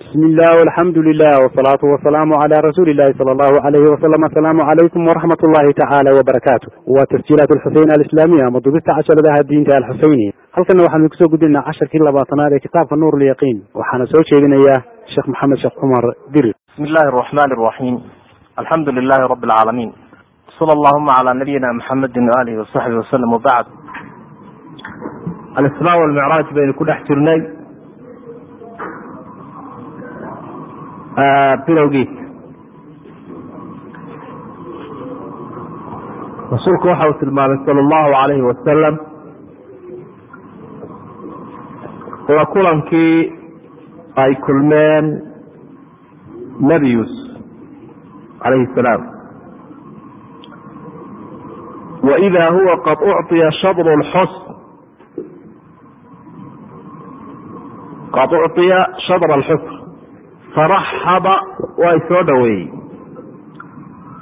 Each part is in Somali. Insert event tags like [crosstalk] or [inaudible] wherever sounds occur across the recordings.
bismi illah alxamdu lilah wsalaatu wasalaamu cala rasuuli illahi sala allahu alayhi wasalam asalaamu calaykum waraxmat ullahi tacaala wabarakaatu waa tasjiilaat alxuseyn alislaamiya ama dubista casharadaha diinta alxuseyni halkana waxaanu ku soo gudbinaa casharkii labaatanaad ee kitaabka nuur lyaqiin waxaana soo jeedinayaa sheekh maxamed sheekh cumar dirir bismi illahi araxmani araxiim alxamdu lilahi rabi alcaalamiin sala allahuma cala nabiyina maxamedin waalihi wasaxbi wasalam wabacd alisraa walmicraaj baynu ku dhex jirnay bilowgiisa rasuulku waxa uu tilmaamay sala allahu alayhi wasalam waa kulankii ay kulmeen nebi yuusuf calayhi salaam. Waida huwa qad ucطiya shadru lxusn qad ucطiya shadra alxusn faraxaba waa isoo dhoweeyey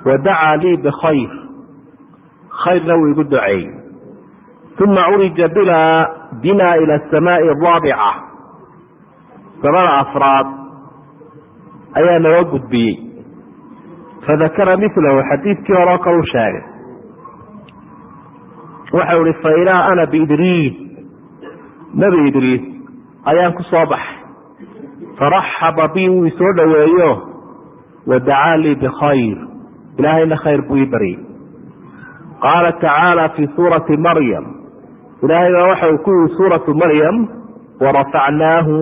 wadacaa lii bikhayr khayrna wuu igu duceeyey uma curija bina ila asamaai araabica samada afraad ayaa naga gudbiyey fadakara milahu xadiidkii horeo kale u sheegay waxau ihi failaa ana biidriis nebi idriis ayaan ku baxay faraxaba bi wuu isoo dhoweeyo wadacaa lii bikhayr. Ilaahayna khayr buu ii baryey qaala tacaala fi suurati maryam. Ilaahay baa waxa uu ku yihi suuratu maryam warafacnaahu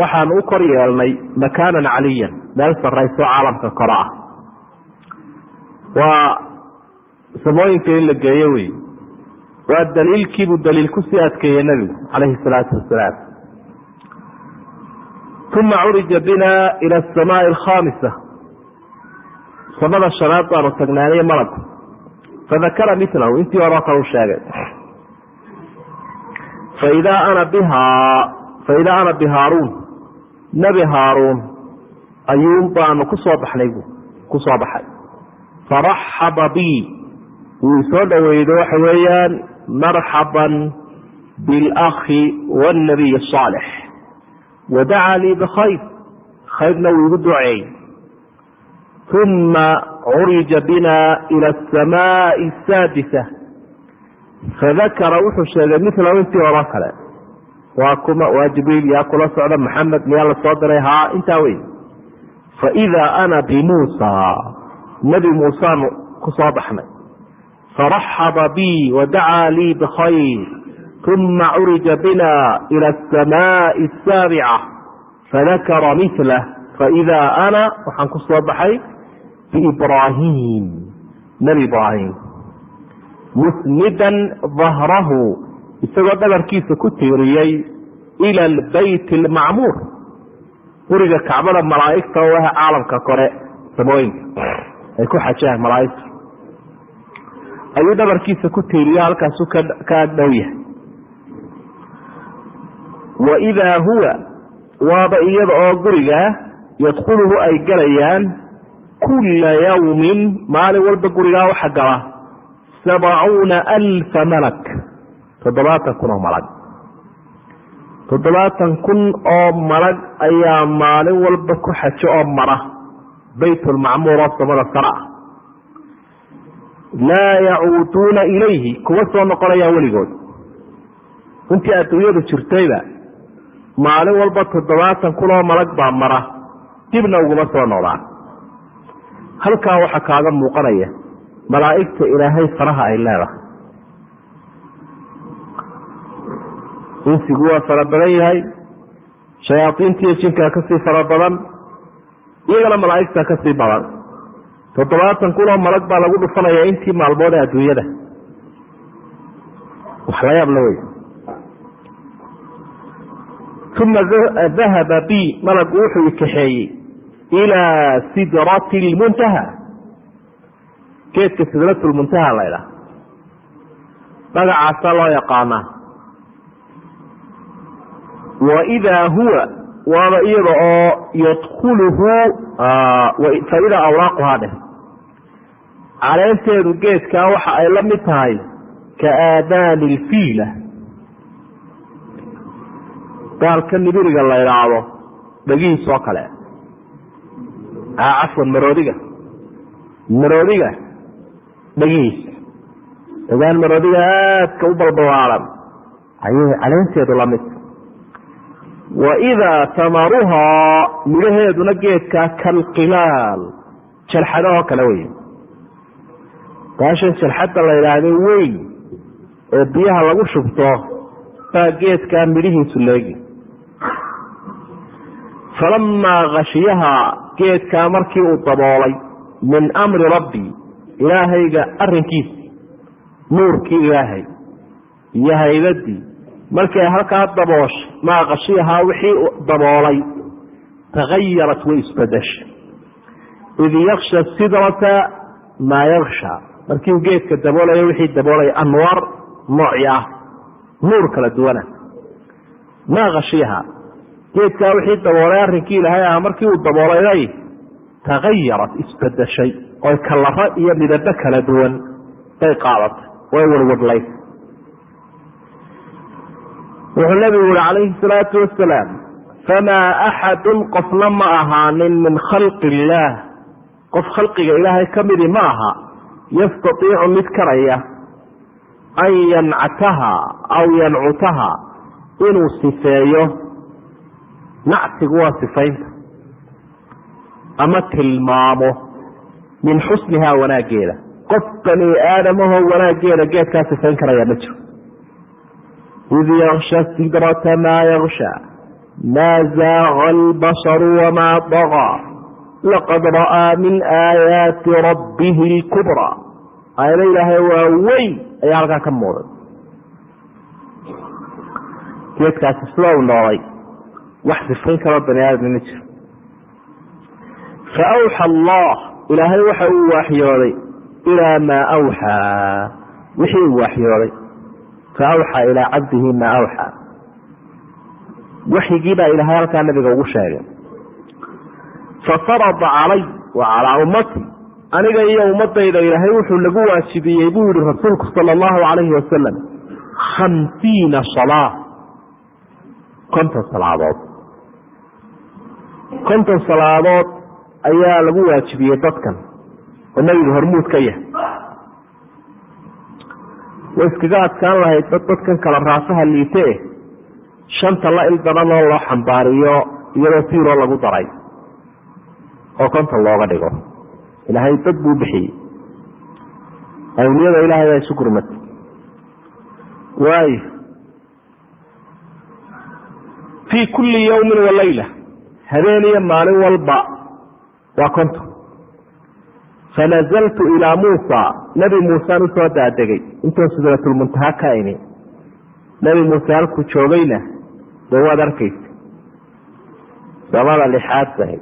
waxaan u kor yeelnay makaanan caliyan meel sarrayso caalamka kore ah. Waa samooyinka in la geeyo wey waa daliilkiibuu daliil ku sii adkeeyey nebigu calayhi salaatu wasalaam uma curija bina ila asamaai alkhaamisa samada shanaad baanu tagnaaniye malagu fadakara milahu intii horeo kale u sheegay faidaa ana bihaa faidaa ana bihaaruun nebi haaruun ayuun baanu kusoo baxnay bu ku soo baxay faraxaba bi wuu isoo dhoweydo waxa weeyaan marxaban bilakhi wاnabiy الصaalix wadacaa lii bikhayr khayrna wuu igu duceeyey uma curija bina ila asamaai asaadisa fadakara wuxuu sheegay milahu intii oro kale waa kuma waa jibriil yaa kula socda maxamed miyaa la soo diray haa intaa wey faidaa ana bimuusa nebi muusaanu ku baxnay faraxaba bi wadacaa lii bikhayr uma curija bina ila asamaai asaabica fadakara milah faidaa ana waxaan ku soo baxay biibraahim nebi ibraahim musnidan dahrahu isagoo dhabarkiisa ku tiiriyey ila albayt almacmuur guriga kacbada malaa'igta oo ah caalamka kore samooyinka ay ku xajaan malaaigtu ayuu dhabarkiisa ku tiiriyo halkaasu ka agdhow yahay waidaa huwa waaba iyada oo gurigaa yadkhuluhu ay galayaan kulla yawmin maalin walba gurigaa waxa gala. Sabcuuna alfa malak. Toddobaatan kun oo malag toddobaatan kun oo malag ayaa maalin walba ku xajo oo mara. Baytulmacmuur oo samada sare. Ah laa yacuuduuna ilayhi. Kuma soo noqonayaan weligood. Intii adduunyadu jirtayba maalin walba toddobaatan kun oo malag baa mara dibna uguma soo noqdaan halkaa waxaa kaaga muuqanaya malaa'igta ilaahay faraha ay leedahay. Insigu waa fara badan yahay shayaadiintiiyo jinkaa ka sii fara badan iyagana malaa'igta ka sii badan. Toddobaatan kun oo malag baa lagu dhufanaya intii maalmood ee adduunyada. Wax la yaab la wey uma dahaba bi malagu wuxuu kaxeeyey ilaa sidrati lmuntaha geedka sidratulmuntaha la ydhaha magacaasaa loo yaqaanaa waidaa huwa waaba iyada oo yadkuluhu faidaa awraaquhaa dheh caleenteedu geedkaa waxa ay la mid tahay ka aadaani ilfiila gaalka nibiriga la idhaahdo dhagihiis oo kale. Cafwan maroodiga. Maroodiga dhagihiisa dhagaan maroodiga aadka u balbalaaran ayay caleenteedu la mid. Waidaa tamaruhaa midhaheeduna geedkaa kalqilaal jalxadahoo kale wey baashan jalxadda la idhaahda weyn ee biyaha lagu shubto baa geedkaa midhihiisu leegi falamaa khashiyahaa geedkaa markii uu daboolay min amri rabbi ilaahayga arrinkiisa nuurkii ilaahay iyo haybadii markay halkaa dabooshay maa khashiyahaa wixii daboolay tagayarat way isbadashay id yaksha sidrata maa yaksha markiiu geedka daboolaya wixii daboolaya anwaar nooci nuur kala duwana. Maa khashiyahaa geedkaa wixii daboolay arrinkii ilaahay ah markii uu daboolayay tagayarat isbadashay oy kalaro iyo midabo kala duwan bay qaadatay way warwadlayd wuxuu nabigu yihi calayhi salaatu wasalaam famaa axadun qofna ma ahaanin min khalqi illaah qof khalqiga ilaahay ka midi ma aha yastatiicu mid karaya an yancataha aw yancutaha inuu sifeeyo nacsigu waa sifaynta. Ama tilmaamo min xusnihaa wanaaggeeda qof bani aadamahoo wanaaggeeda geedkaa sifayn karaya ma jiro. Id yaksha sidrata maa yaksha maa zaaqa albasaru wamaa dagaa laqad ra'aa min aayaati rabbihi lkubraa aayado ilaahay waa weyn ayaa halkaa ka muuday geedkaasi sida uu noolay wax sifayn kaloo bani aadamna ma jiro. Fa awxa allah ilaahay waxa uu waaxyooday ilaa maa awxaa wixii uu waaxyooday fa awxaa ilaa cabdihi maa awxaa waxyigii baa ilaahay halkaa nabiga ugu sheegay. Fafarada calay wa ummati aniga iyo ummadayda ilaahay wuxuu nagu waajibiyey buu yihi rasuulku sala allahu calayhi wasalam khamsiina salaa konton salaadood konton salaadood ayaa lagu waajibiyey dadkan oo nabigu hormuud ka yahay. Way iskaga adkaan lahayd dad dadkan kala raasaha liite shanta la il daranoo loo xambaariyo iyadoo siiroo lagu daray oo konton looga dhigo. Ilaahay dad buu bixiyey. Awliyada ilaahay baa isu gurmatay waayo fii kulli yawmin wa layla habeen iyo maalin walba. Waa konton. Fanazaltu ilaa muusa. Nebi muusaan u soo daadegay. Intuu sidratulmuntaha ka imi nebi muuse halkuu joogayna. Dee waad arkaysa. Samada lixaad bahay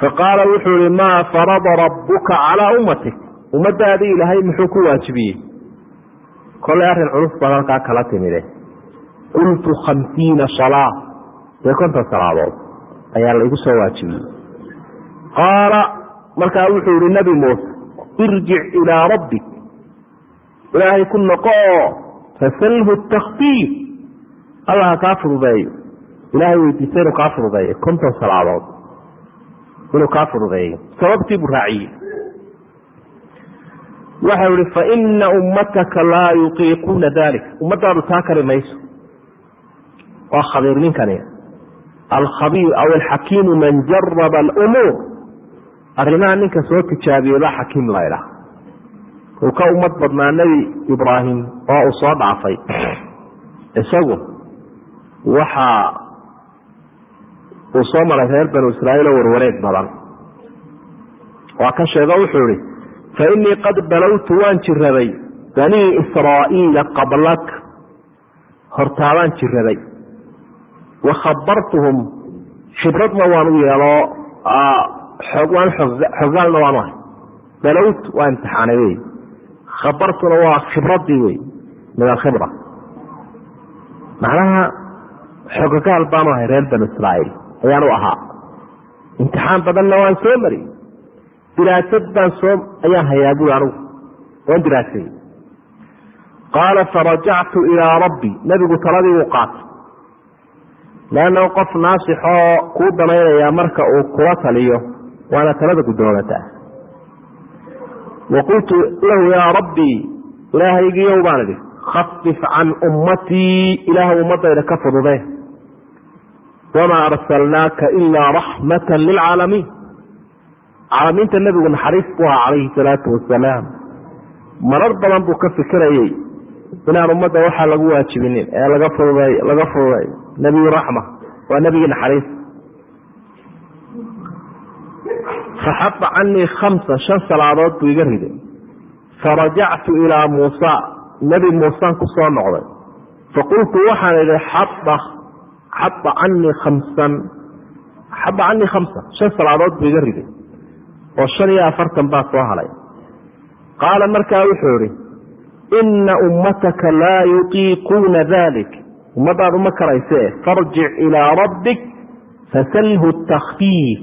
faqaala wuxuu ihi maa farada rabbuka calaa ummatik? Ummadaadii ilaahay muxuu ku waajibiyey. Kolay arrin culus baad halkaa kala timide qultu khamsiina salaa dee konton salaadood ayaa laigu soo waajibiyey qaala markaa wuxuu yihi nebi muuse irjic ilaa rabbik. Ilaahay ku noqo oo fasalhu takfiif allah ha kaa fududeeyo. Ilaahay weydiisa inuu kaa fududeeyo konton salaadood inuu kaa fududeeyo. Sababtii buu raaciyey. Waxau ihi faina ummataka laa yutiiquuna dalik ummadaadu taa kari mayso. Waa khabiir ninkani alkhabiir aw alxakiimu man jaraba alumuur arrimaha ninka soo tijaabiyeba xakiim laydhaah uu ka ummad badnaa nebi ibraahim oo uu soo dhaafay isagu waxa uu soo maray reer banu israaiil oo warwareeg badan waa ka sheego wuxuu ihi fa innii qad balowtu waan jiraday banii israa'iila qablak hortaabaan jiraday wa khabartuhum khibradna waan u yeelo waan xogaalna waanu ahay balowt waa imtixaanay wey khabartuna waa khibradii wey min alkhibra macnaha xogogaal baanu ahay reer banu israaiil ayaanu ahaa imtixaan badanna waan soo mari diraasad baan soo ayaan hayaa bui anugu waan diraasayey qaala farajactu ilaa rabbi nebigu taladii uu qaatay leanna qof naasixoo kuu danaynaya marka uu kula taliyo waana talada guddoomataa wa qultu lahu yaa rabbii ilaahaygiiyow baan idhi khafif can ummatii ilaah ummadayda ka fudude wamaa arsalnaaka ilaa raxmata lilcaalamiin caalamiinta nebigu naxariis buu ahaa calayhi salaatu wasalaam marar badan buu ka fikirayey inaan ummadda waxaa lagu waajibinin ee laga fududeey laga fududeeyo nebiyu raxma. Waa nebigii naxariis. Faxaba canii khamsa shan salaadood buu iga riday. Farajactu ilaa muusa. Nebi muusaan ku soo noqday. Faqultu waxaan idhi xaba xaba canii khamsan. Xaba canii khamsa shan salaadood buu iga riday. Oo shan iyo afartan baa soo halay. Qaala markaa wuxuu idhi ina ummataka laa yutiiquuna dalik ummadaadu ma karayse farjic ilaa rabbik fasalhu takfiif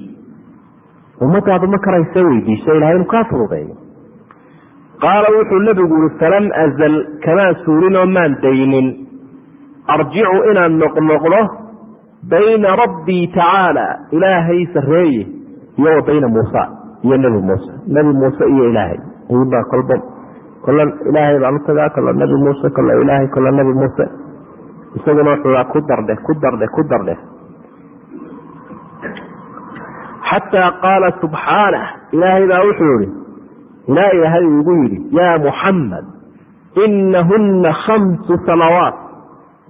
ummadaadu ma karayse weydiiso ilahay inu kaa fududeeyo qaala wuxuu nebigu yihi falam azal kamaan suulinoo maan daynin arjicu inaan noqnoqdo bayna rabbii tacaala ilaahay sareeye iyo wa bayna muusa iyo nebi muuse nebi muuse iyo ilaahay ayuubaa kolba kolla ilaahay baan u tagaa kolla nebi muuse kolla ilaahay kolla nebi muuse. Isaguna wuxuu ku dardhe ku dardhe ku dardhe xataa qaala subxaanah ilaahay baa wuxuu yihi ilaa ilaahay igu yidhi yaa muxamed inahuna khamsu salawaat.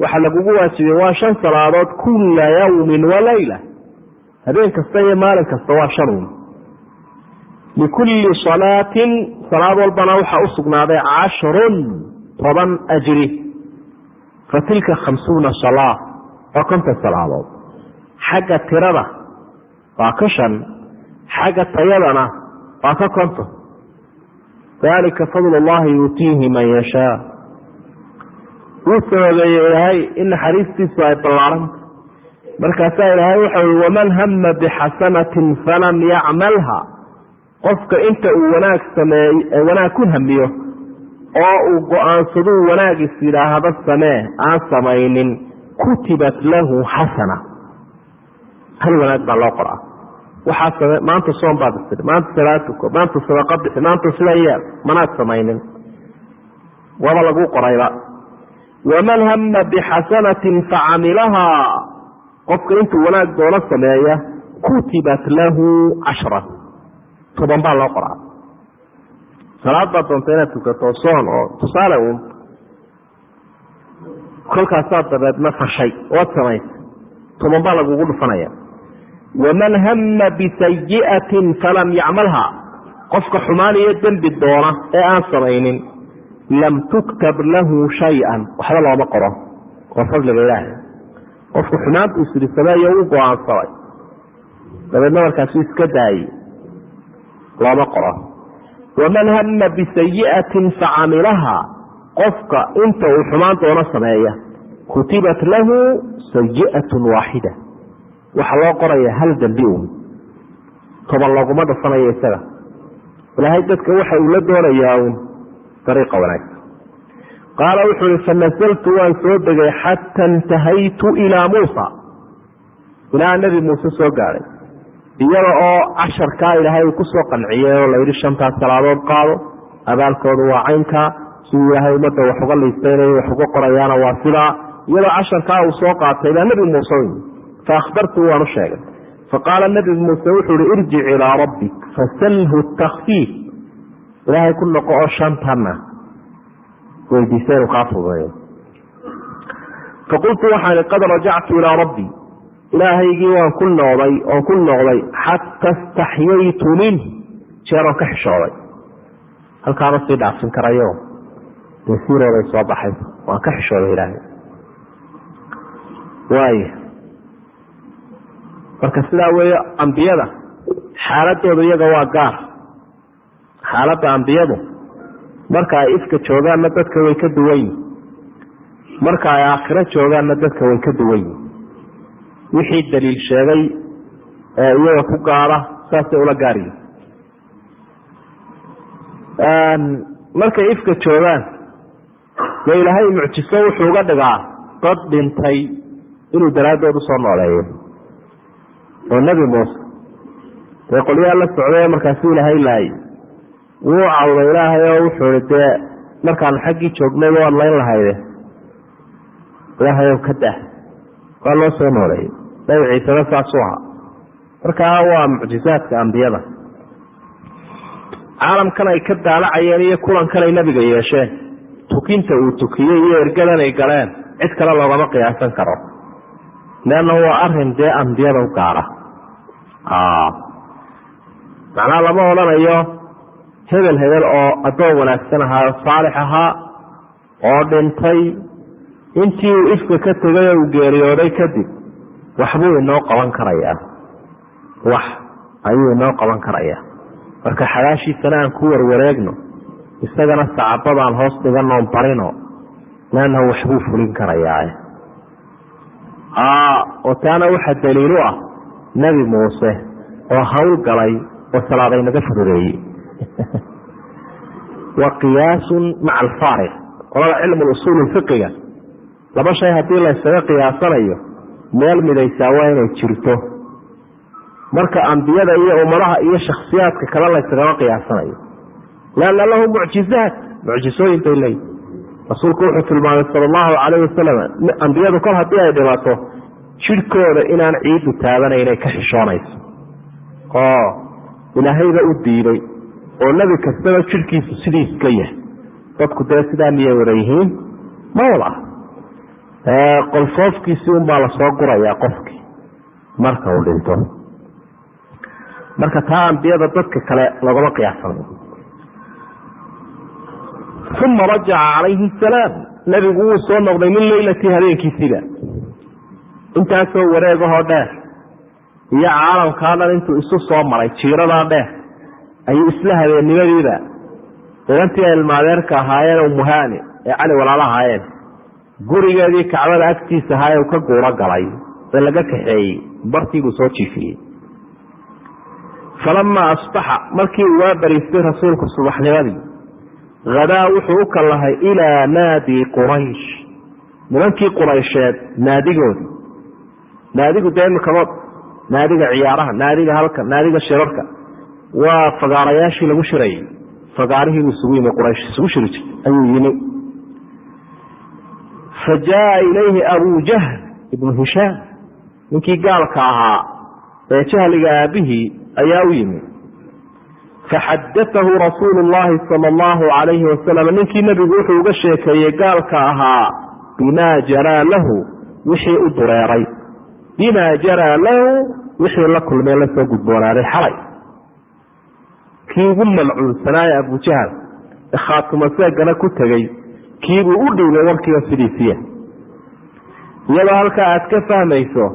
Waxaa lagugu waajibay waa shan salaadood kula yawmin walayla habeen kasta iyo maalin kasta waa shanun likulli salaatin salaad walbana waxaa u sugnaaday toban ajri fa tilka khamsuuna salaa waa konton salaadood xagga tirada waa ka shan xagga tayadana waa ka konton dalika fadl اllahi yuutiihi man yashaa wuu sababeeye ilaahay in naxariistiisu ay ballaaranta markaasaa ilaahay waxau i waman hama bixasanatin falam yacmalha qofka inta uu wanaag sameey wanaag ku hamiyo oo uu go'aansaduu wanaagis yidhaahdo samee aan samaynin kutibat lahu xasana hal wanaag baa loo qoraa. Waxaa maanta soom baad istiri maanta salaatuko maanta sadaqa bixi maanta sida yeel manaad samaynin. Waba lagu qorayba. Waman hama bixasanatin facamilahaa qofka intuu wanaag doono sameeya kutibat lahu cashra toban baa loo qoraa salaad baad doonta inaad tukato soon oo tusaale uun. Kolkaasaad dabeedna fashay oad samaysay toban baa lagugu dhufanaya. Waman hama bisayi'atin falam yacmalha. Qofka xumaan iyo dembi doona ee aan samaynin lam tuktab lahu shay-an. Waxba looma qoro. Waa fadliga ilaahay. Qofku xumaantu isiri sameeyo u go'aansaday. Dabeedna markaasu iska daayey looma qoro waman hama bisayi'atin facamilaha qofka inta uu xumaan doono sameeya kutibat lahu sayi'atun waaxida waxaa loo qoraya hal dembi un toban looguma dhufanayo isaga. Ilaahay dadka waxa uu la doonayaa uun dariiqa wanaagsan qaala wuxuu ihi fanasaltu waan soo degay xata intahaytu ilaa muusa. Ilaa nebi muuse soo gaadhay iyada oo casharkaa ilaahay uu ku soo qanciyey oo layidhi shantaas salaadood qaado abaalkoodu waa caynkaa siduu ilaahay ummadda wax uga liistaynay wax uga qorayaana waa sidaa iyadoo casharkaa uu soo qaatay baa nebi muuse u yimi faahbartu waan u sheegay. Faqaala nebi muuse wuxuu ihi irjic ilaa rabbik fasalhu takfiif ilaahay ku noqo oo shantana weydiisa inuu kaa fududeeyo. Faqultu waxaan i qad rajactu ilaa rabbii ilaahaygii waan ku noqday oon ku noqday xata istaxyaytu minh jeeroon ka xishooday. Halkaama sii dhaafsin karayo. Dee soo baxay. Waan ka xishooday ilaahay. Waaya marka sidaa weeye ambiyada xaaladooda iyaga waa gaar. Xaaladda ambiyadu marka ay ifka joogaanna dadka way ka duwan yihiin marka ay aakhiro joogaanna dadka way ka duwan yihiin wixii daliil sheegay ee iyaga ku gaara saasay ula gaaryihin markay ifka joogaan dee ilaahay mucjiso wuxuu uga dhigaa dad dhintay inuu daraaddood u soo nooleeyo. Oo nebi muuse dee qolyaha la socday markaasu ilaahay laayay wuu cawday ilaahay oo wuxuu i dee markaanu xaggii joognayba waad layn lahayde ilaahayow ka dah waa loo soo nooleeyey nabi ciisena saasuu ahaa markaa waa mucjizaadka ambiyada. Caalamkan ay ka daalacayeen iyo kulankan ay nabiga yeesheen. Tukinta uu tukiyey iyo ergadan ay galeen cid kale loogama qiyaasan karo. Leanna waa arrin dee ambiyada u gaara. Macnaha lama odhanayo hebel hebel oo addoon wanaagsan ahaa saalix ahaa oo dhintay. Intii uu ifka ka tegay oo uu geeriyooday kadib waxbuu inoo qaban karayaa wax ayuu inoo qaban karayaa marka xabaashiisana aan ku warwareegno isagana sacabadaan hoos dhiganoon barino leannahu waxbuu fulin karayaa oo taana waxaa daliilu ah nebi muuse oo hawl galay oo salaaday naga fududeeyey. [laughs] Wa qiyaasun maca alfaariq qolada cilmu usuuli fiqiga laba shay haddii laysaga qiyaasanayo meel midaysaa waa inay jirto. Marka ambiyada iyo ummadaha iyo shaksiyaadka kale laysagama qiyaasanayo. Leanna lahu mucjizaat mucjisooyin bay leeyihi rasuulku wuxuu tilmaamay sala allahu calayh wasalam ambiyadu kol haddii ay dhimato jidhkooda inaan ciiddu taabanaynay ka xishoonayso. Oo ilaahayba u diiday oo nebi kastaba jidhkiisu sidii iska yahay. Dadku dee sidaa miyay wada yihiin? Ma wada. ah qolfoofkiisii unbaa la soo gurayaa qofkii. Marka uu dhinto. Marka taa ambiyada dadka kale loogama qiyaasanayo uma rajaca calayhi asalaam nebigu wuu soo noqday min leylati habeenkiisiba intaasoo wareegahoo dheer. Iyo caalamkaa dhan intuu isu soo maray jiiradaa dheer. Ayuu isla habeennimadiiba. Inantii ilmaadeerka ahaayeen umuhaani ee cali walaalo ahaayeen gurigeedii kacbada agtiisa ahaa u ka guuro galay ee laga kaxeeyey bartiibuu soo jiifiyey. Falamaa asbaxa markii uu waa bariistay rasuulku subaxnimadii hadaa wuxuu u kallahay ilaa naadi quraysh. Nimankii quraysheed naadigoodii. Naadigu dee imikaba naadiga ciyaaraha naadiga halka naadiga shirarka. Waa fagaarayaashii lagu shirayay fagaarihiibuu isugu yimi quraysh isugu shiri jirtay ayuu yimi fa jaaa ilayhi abu jahl ibnu hishaam ninkii gaalka ahaa ee jahliga aabihii ayaa u yimi. Faxadatahu rasuulu llahi sala allahu calayhi wasalam ninkii nebigu wuxuu uga sheekeeyey gaalka ahaa bimaa jaraa lahu wixii u dureeray. Bimaa jaraa lahu wixii la kulmee la soo gudboonaaday xalay. Kii ugu malcuunsanaaye abujahal ee khaatumaseegana ku tegey kiibuu u dhiibay warkiiba sidiisiya. Iyadoo halkaa aad ka fahmayso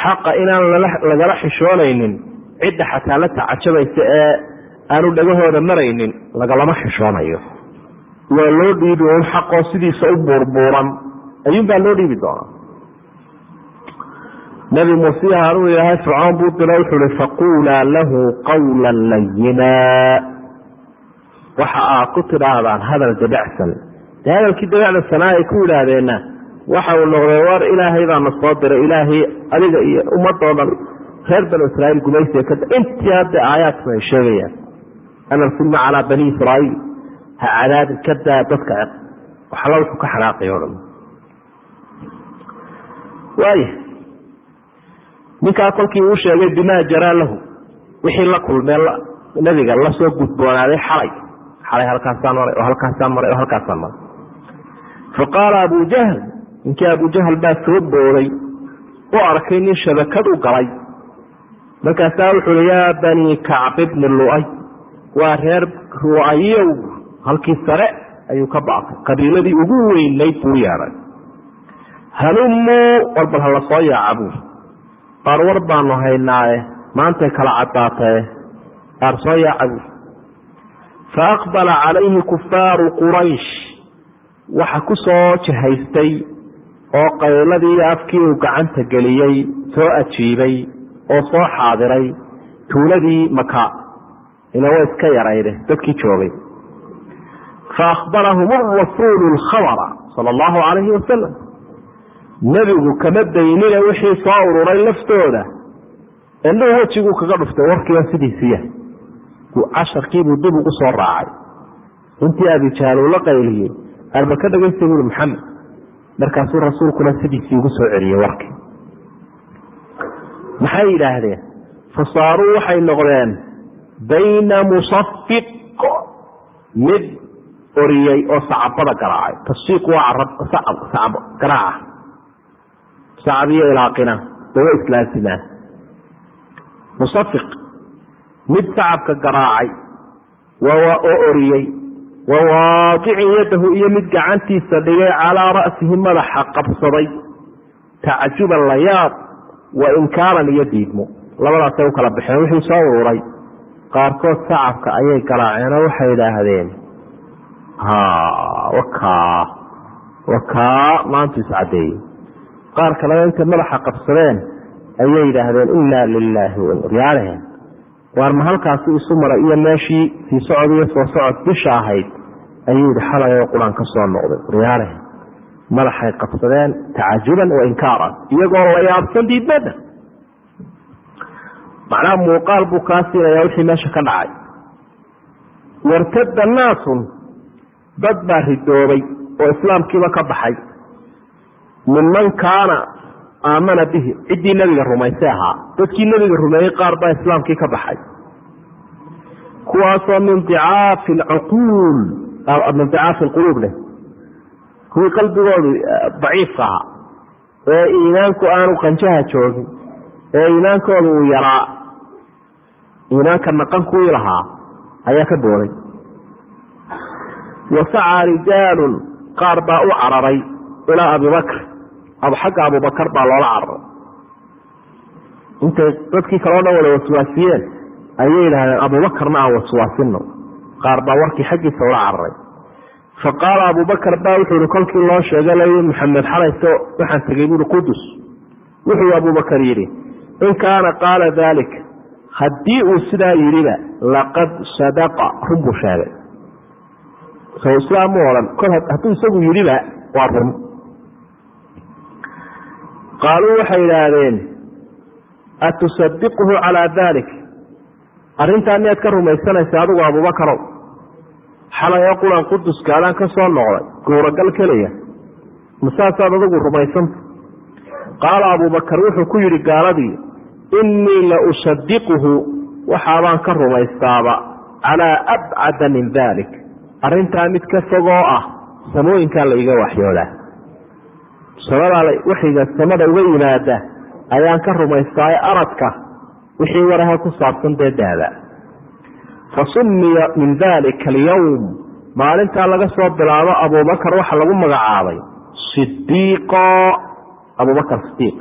xaqa inaan lagala xishoonaynin cidda xataa la tacajabaysa ee aanu dhagahooda maraynin lagalama xishoonayo. Waa loo dhiibi un xaqoo sidiisa u buurbuuran. Ayuunbaa loo dhiibi doonaa. Nabi muuse haanuu ilaahay fircoon buu dira wuxuu hi faquulaa lahu qawla layinaa waxa aad ku tidhaahdaan hadal dabacsan dee hadalkii dabacdasanaa ay ku yidhaahdeenna waxa uu noqday war ilaahay baana soo diray. Ilaahay adiga iyo ummadoo dhan reer banu israaiil gumaysiga kada intii hadda aayaadku ay sheegayaan analfilma calaa bani israaiil ha cadaabin kadaa dadka waxala wuxuu ka xanaaqay o dhan. Waaya ninkaa kolkii uu sheegay bimaa jaraa lahu wixii la kulmee nabiga la soo gudboonaaday xalay. Xalay halkaasaan maray oo halkaasaan maray oo halkaasaan maray fa qaala abu jahl ninkii abu jahl baa soo booday u arkay nin shabakad u galay. Markaasaa wuxu uhi yaa banii kacb ibni luay waa reer ruayow halkii sare ayuu ka bacday qabiiladii ugu weynayd buu yeedhay halumuu warbal hala soo yaaca buu qaar war baanu haynaaye maantay kala caddaatae qaar soo yaaca fa aqbala calayhi kufaaru quraysh waxa ku soo jihaystay oo qayladii afkii uu gacanta geliyey soo ajiibay oo soo xaadiray tuuladii maka ila wa iska yarayde dadkii joogay. Fa akhbarahum arasuulu lkhabara sala allahu calayhi wasalam nebigu kama daynina wixii soo ururay laftooda. Indhuhu wejiguu kaga dhuftay warkiiba sidiisiya casharkiibuu dib ugu soo raacay. Intii abijaal uu la qayliyey arba ka dhegeysta buuri maxamed markaasuu rasuulkuna sidiisii ugu soo celiyey warkii maxay yidhaahdeen? Fasaaruu waxay noqdeen bayna musafiq mid oriyey oo sacabada garaacay. Tasfiiq waa sacab garaaca sacab iyo ilaaqina dawa islaasimaan musafiq mid sacabka garaacay oo oriyey wa waadicin yadahu iyo mid gacantiisa dhigay calaa ra'sihi madaxa qabsaday. Tacajuban layaab wa inkaaran iyo diidmo. Labadaasay u kala baxeen wixii soo ururay. Qaarkood sacabka ayay garaaceen oo waxay idhaahdeen wakaa wakaa maantu iscadeeyey qaar kalena intay madaxa qabsadeen ayay yidhaahdeen inaa lilaahi waryaalehen waar ma halkaasi isu maray iyo meeshii sii socod iyo soo socod bisha ahayd ayuu yihi xalay oo qur'aan ka soo noqday. Waryaalehen madaxay qabsadeen tacajuban wa inkaaran iyagoo la yaabsan diidmada. Macnaha muuqaal buu kaa siinayaa wixii meesha ka dhacay. Wartada naasun dad baa ridoobay oo islaamkiiba ka baxay. Minman kaana aamana bihi ciddii nebiga rumaysay ahaa. Dadkii nebiga rumeeyey qaar baa islaamkii ka baxay. Kuwaasoo min dicaafi alcuquul. Min dicaafi alquluub leh. Kuwii qalbigoodu daciifka ahaa. Ee iimaanku aanu qanjaha joogin. Ee iimaankooda uu yaraa. Iimaanka naqan kuwii lahaa ayaa ka booday. Wasacaa rijaalun. Qaar baa u cararay ilaa abibakr xagga abubakar baa loola cararay intay dadkii kaleo dhan wada waswaasiyeen ayay yidhahdeen abubakarna aan waswaasino. Qaar baa warkii xaggiisa ula cararay fa abubakar baa wuxuu ihi kolkii loo sheegay la maxamed xalayso waxaan tegey buui qudus wuxuu abubakar yidhi in kaana qaala dalik haddii uu sidaa yidhiba laqad sadaqa run buu sheegay. So islaam u odhan kol hadduu isagu yidhiba waa run qaaluu waxay idhaahdeen atusadiquhu calaa dalik? Arrintaa miyaad ka rumaysanaysa adigu abubakarow xalay oo qulan quduska adaan ka soo noqday guuragal keliya masaasaad adigu rumaysanta? Qaala abubakar wuxuu ku yidhi gaaladii innii la usadiquhu waxaabaan ka rumaystaaba calaa abcada min dalik. Arrintaa mid ka fogoo ah samooyinkaa la iga waxyoodaa samadaa waxiga samada uga yimaada ayaan ka rumaystaaye aradka wixii waraha ku saabsan dee daada fa summiya min dalika alyowm maalintaa laga soo bilaabo abubakar waxa lagu magacaabay sidiiqo abubakar sidiiq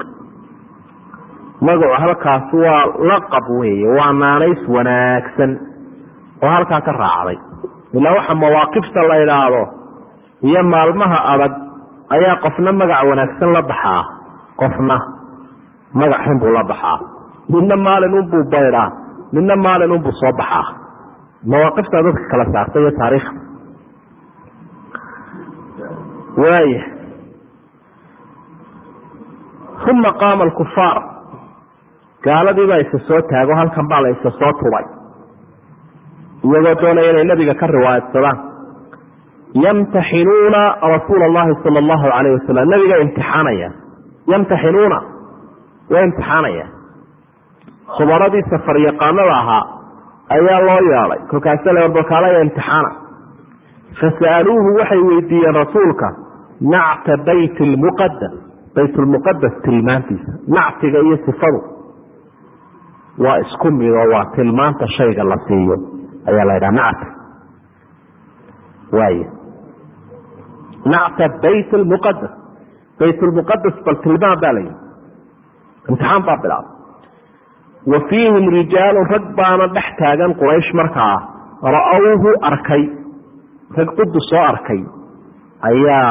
magacu halkaas waa laqab weeye waa naanays wanaagsan oo halkaa ka raacday. Ilaa waxa mawaaqifta la idhaahdo iyo maalmaha adag ayaa qofna magac wanaagsan la baxaa. Qofna magac xun buu la baxaa. Midna maalin unbuu baydhaa midna maalin unbuu soo baxaa. Mawaaqifta dadka kala saarta iyo taariikhda. Waaya uma qaama alkufaar gaaladiibaa isa soo taago halkan baa la isa soo tubay. Iyagoo doonaya inay nebiga ka riwaayadsadaan yamtaxinuuna rasuula allahi sala allahu calayh wasalam nebiga imtixaanaya yamtaxinuuna waa imtixaanaya khubaradii safar yaqaanada ahaa ayaa loo yeeday kolkaasa la balkaalaya imtixaana. Fasa'aluuhu waxay weydiiyeen rasuulka nacta bayt lmuqadas bayt lmuqadas tilmaantiisa. Nactiga iyo sifadu. Waa isku mido waa tilmaanta shayga la siiyo. Ayaa la ydhaha nacta. Waay nacta bayt lmuqadas bayt lmuqadas bal tilmaan baa la yihi imtixaan baa bilaabay wa fiihim rijaalun rag baana dhex taagan quraysh markaa ra'awhu arkay rag qudus soo arkay ayaa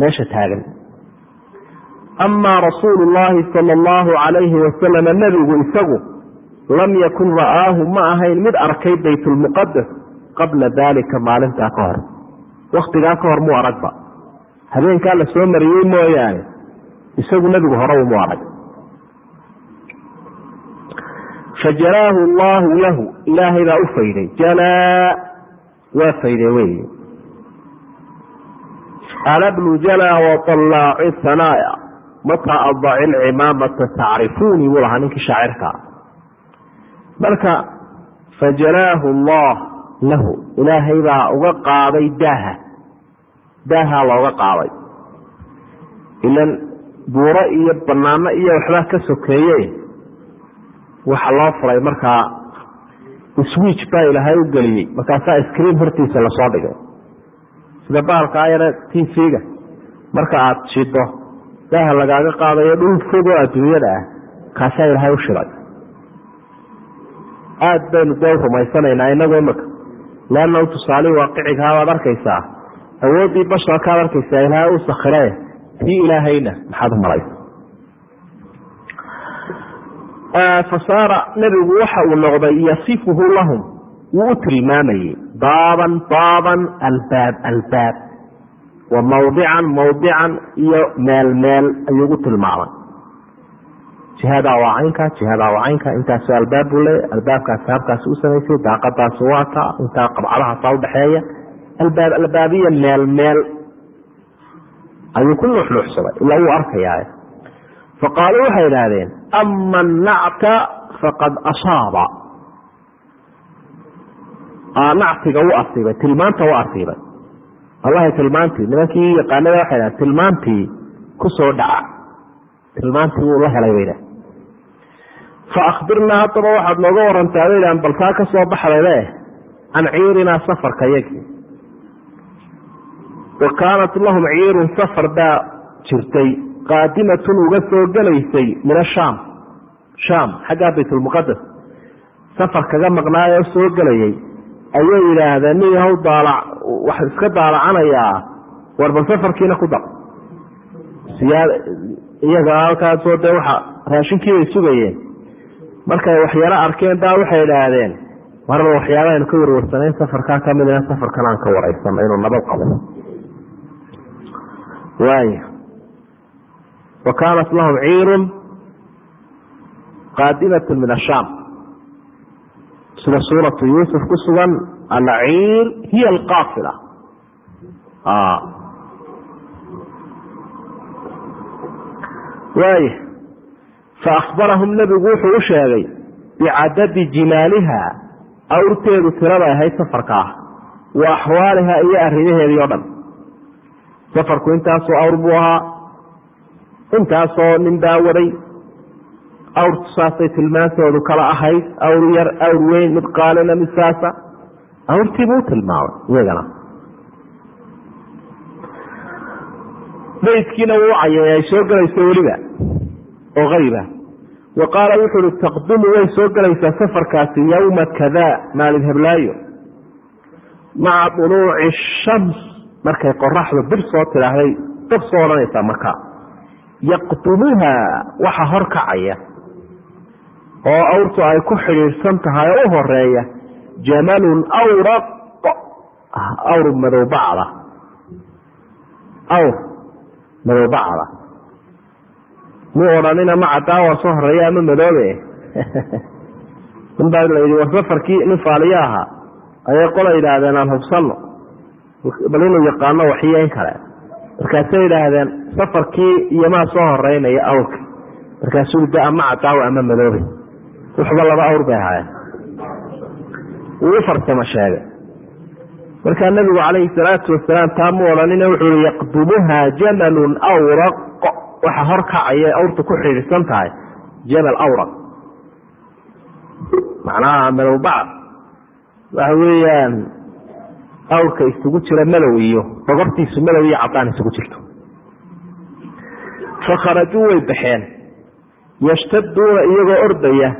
meesha taagan amaa rasuulu llaahi sala allahu calayhi wasalama nebigu isagu lam yakun ra'aahu ma ahayn mid arkay baytulmuqadas qabla daalika maalintaa ka hor wakhtigaa ka hor muu aragba habeenkaa la soo mariyey mooyaane isagu nebigu hore umu arag fajalaahu allaahu lahu ilaahay baa u fayday. Jalaa waa fayday wey alabnu jalaa waطallaaci hanaaya mataa adaci lcimaamata tacrifuunii buu lahaa ninkii shaacirkaa marka fajalaahu allah lahu ilaahay baa uga qaaday daaha daahaa looga qaaday. Ilan buuro iyo banaano iyo waxbaa ka sokeeye waxa loo furay markaa swiij baa ilaahay u geliyey. Markaasaa screen hortiisa la soo dhigay. Sida baalka ayana t v-ga marka aada shido daaha lagaaga qaadayo dhul fogoo adduunyada ah kaasaa ilaahay u shiray. Aada baynu dee rumaysanaynaa inagu imika leanna tusaalihii waaqicigaa baad arkaysaa awooddii basharkaad arkaysaa ilaahay u sakhiree tii ilaahayna maxaad u malaysa fasaara nebigu waxa uu noqday yasifuhu lahum. Wuu u tilmaamayey. Baaban baaban albaab albaab. Wa mawdican mawdican iyo meel meel ayuu ugu tilmaamay. Jihadaa waa caynka jihadaa intaasu albaab buu leeya albaabkaasi habkaasi u samaysay daaqadaasi waa ta intaa qabcadahaasa udhaxeeya albaab albaabiya meel meel. Ayuu ku nuuxnuuxsaday ilaa wuu arkayaa faqaaluu waxay idhaahdeen ama nacta faqad asaaba. Nactiga wuu asiibay tilmaanta wuu asiibay wallahi tilmaantii nimankii yaqaanada waxay dhahdeen tilmaantii ku soo dhaca. Tilmaantii wuu la helay bay dhahen faakbirnaa haddaba waxaad nooga warantaa bay dhahan bal taa ka soo baxdaybe can ciirinaa safarka yagii wa kaanat lahum ciirun safar baa jirtay qaadimatun uga soo gelaysay min ashaam shaam xaggaa baytulmuqadas safar kaga maqnaayoo soo gelayay ayay yidhaahdeen nin yahow daalac wax iska daalacanayaa war bal safarkiina ku dar siyaa iyaga halkaasoo dee waxa raashinkii bay sugayeen markay waxyaalo arkeen baa waxay idhaahdeen marba waxyaala aynu ka warwarsanayn safarkaa kamidna safarkan aan ka waraysan inuu nabad qabo waaya wa kaanat lahum ciirun qaadimatun min ashaam sida suuratu yuusuf ku sugan alciir hiya alqaafila waaya faakbarahum nebigu wuxuu u sheegay bicadadi jimaaliha awrteedu tirada ahayd safarka ah wa axwaaliha iyo arrimaheedii dhan safarku intaasoo awr buu ahaa. Intaasoo nin baa awrtu saasay tilmaantoodu kala ahayd. Awr yar awr weyn mid qaalina mid saasa. Awrtiibuu u tilmaamay iyagana. Meydkiina wuu ay soo gelayso weliba oo qayba wa qaala wuxuu uhi taqdumu way soo gelaysaa safarkaasi yowma kada maalin heblaayo. Maca duluuci shams markay qoraxdu bir soo tidhaahday dab soo odhanaysaa markaa yaqdumuha waxa hor kacaya. Oo awrtu ay ku xidhiidhsan tahay u horreeya jamalun awraq. Awr madowbacda awr madowbacda mu odhanina ma caddaa waa soo horreeya ama madoobe? [laughs] Nin baa la yidhi war safarkii nin faaliyo ahaa. Ayay qola yidhaahdeen aan hubsanno bal inuu yaqaano waxyeyn kale markaasay yidhaahdeen safarkii iyomaa soo horeynaya awrka. Markaasuu de ama cadaawo ama madoobe. Wuxuba laba awr bay ahaayeen. Wuu u farsamo markaa nabigu calayhi salaatu wasalaam taa mu odhanina wuxuu i yaqdumuha jamalun awraq. Waxa hor kacaya awrtu ku xidhiidhsan tahay jamal awraq. Macnaha madowbacd waxa weeyaan awrka isugu jira madow iyo bogortiisu madow iyo cadaan isugu jirto. Fakharajuu way baxeen. Yashtaduuna iyagoo ordaya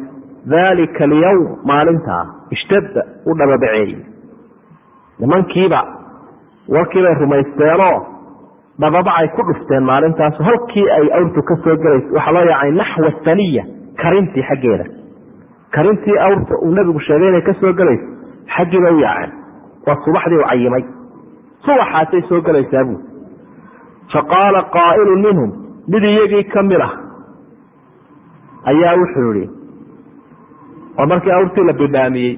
daalika alyawm maalintaa ishtadda u dhababaceeyey. Nimankiiba warkiibay rumaysteenoo dhababacay ku dhufteen maalintaas halkii ay awrtu ka soo gelaysa waxaa loo yaacay naxwa taniya karintii xaggeeda. Karintii awrta uu nebigu sheegay inay ka soo gelayso xaggiiba u yaaceen waa subaxdii u cayimay subaxaasay soo gelaysaa buu. Faqaala qaa'ilun minhum mid iyagii ka mid ah. Ayaa wuxuu yihi oo markii awrtii la bidhaamiyey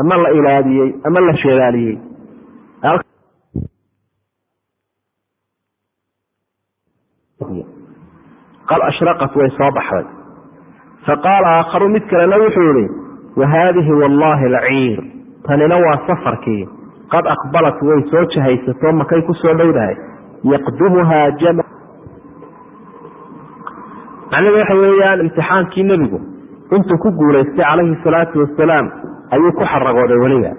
ama la ilaadiyey ama la sheelaaliyey qad ashraqat way soo baxday. Faqaala aakharu mid kalena wuxuu yihi wahaadihi wallahi alciir tanina waa safarkii. Qad aqbalat way soo jahaysato makay ku soo dhowdahay. Yaqdumuhaa jama. Macnahedu waxa weeyaan imtixaankii nebigu intuu ku guulaystay calayhi salaatu wasalaam ayuu ku xaragooday weliba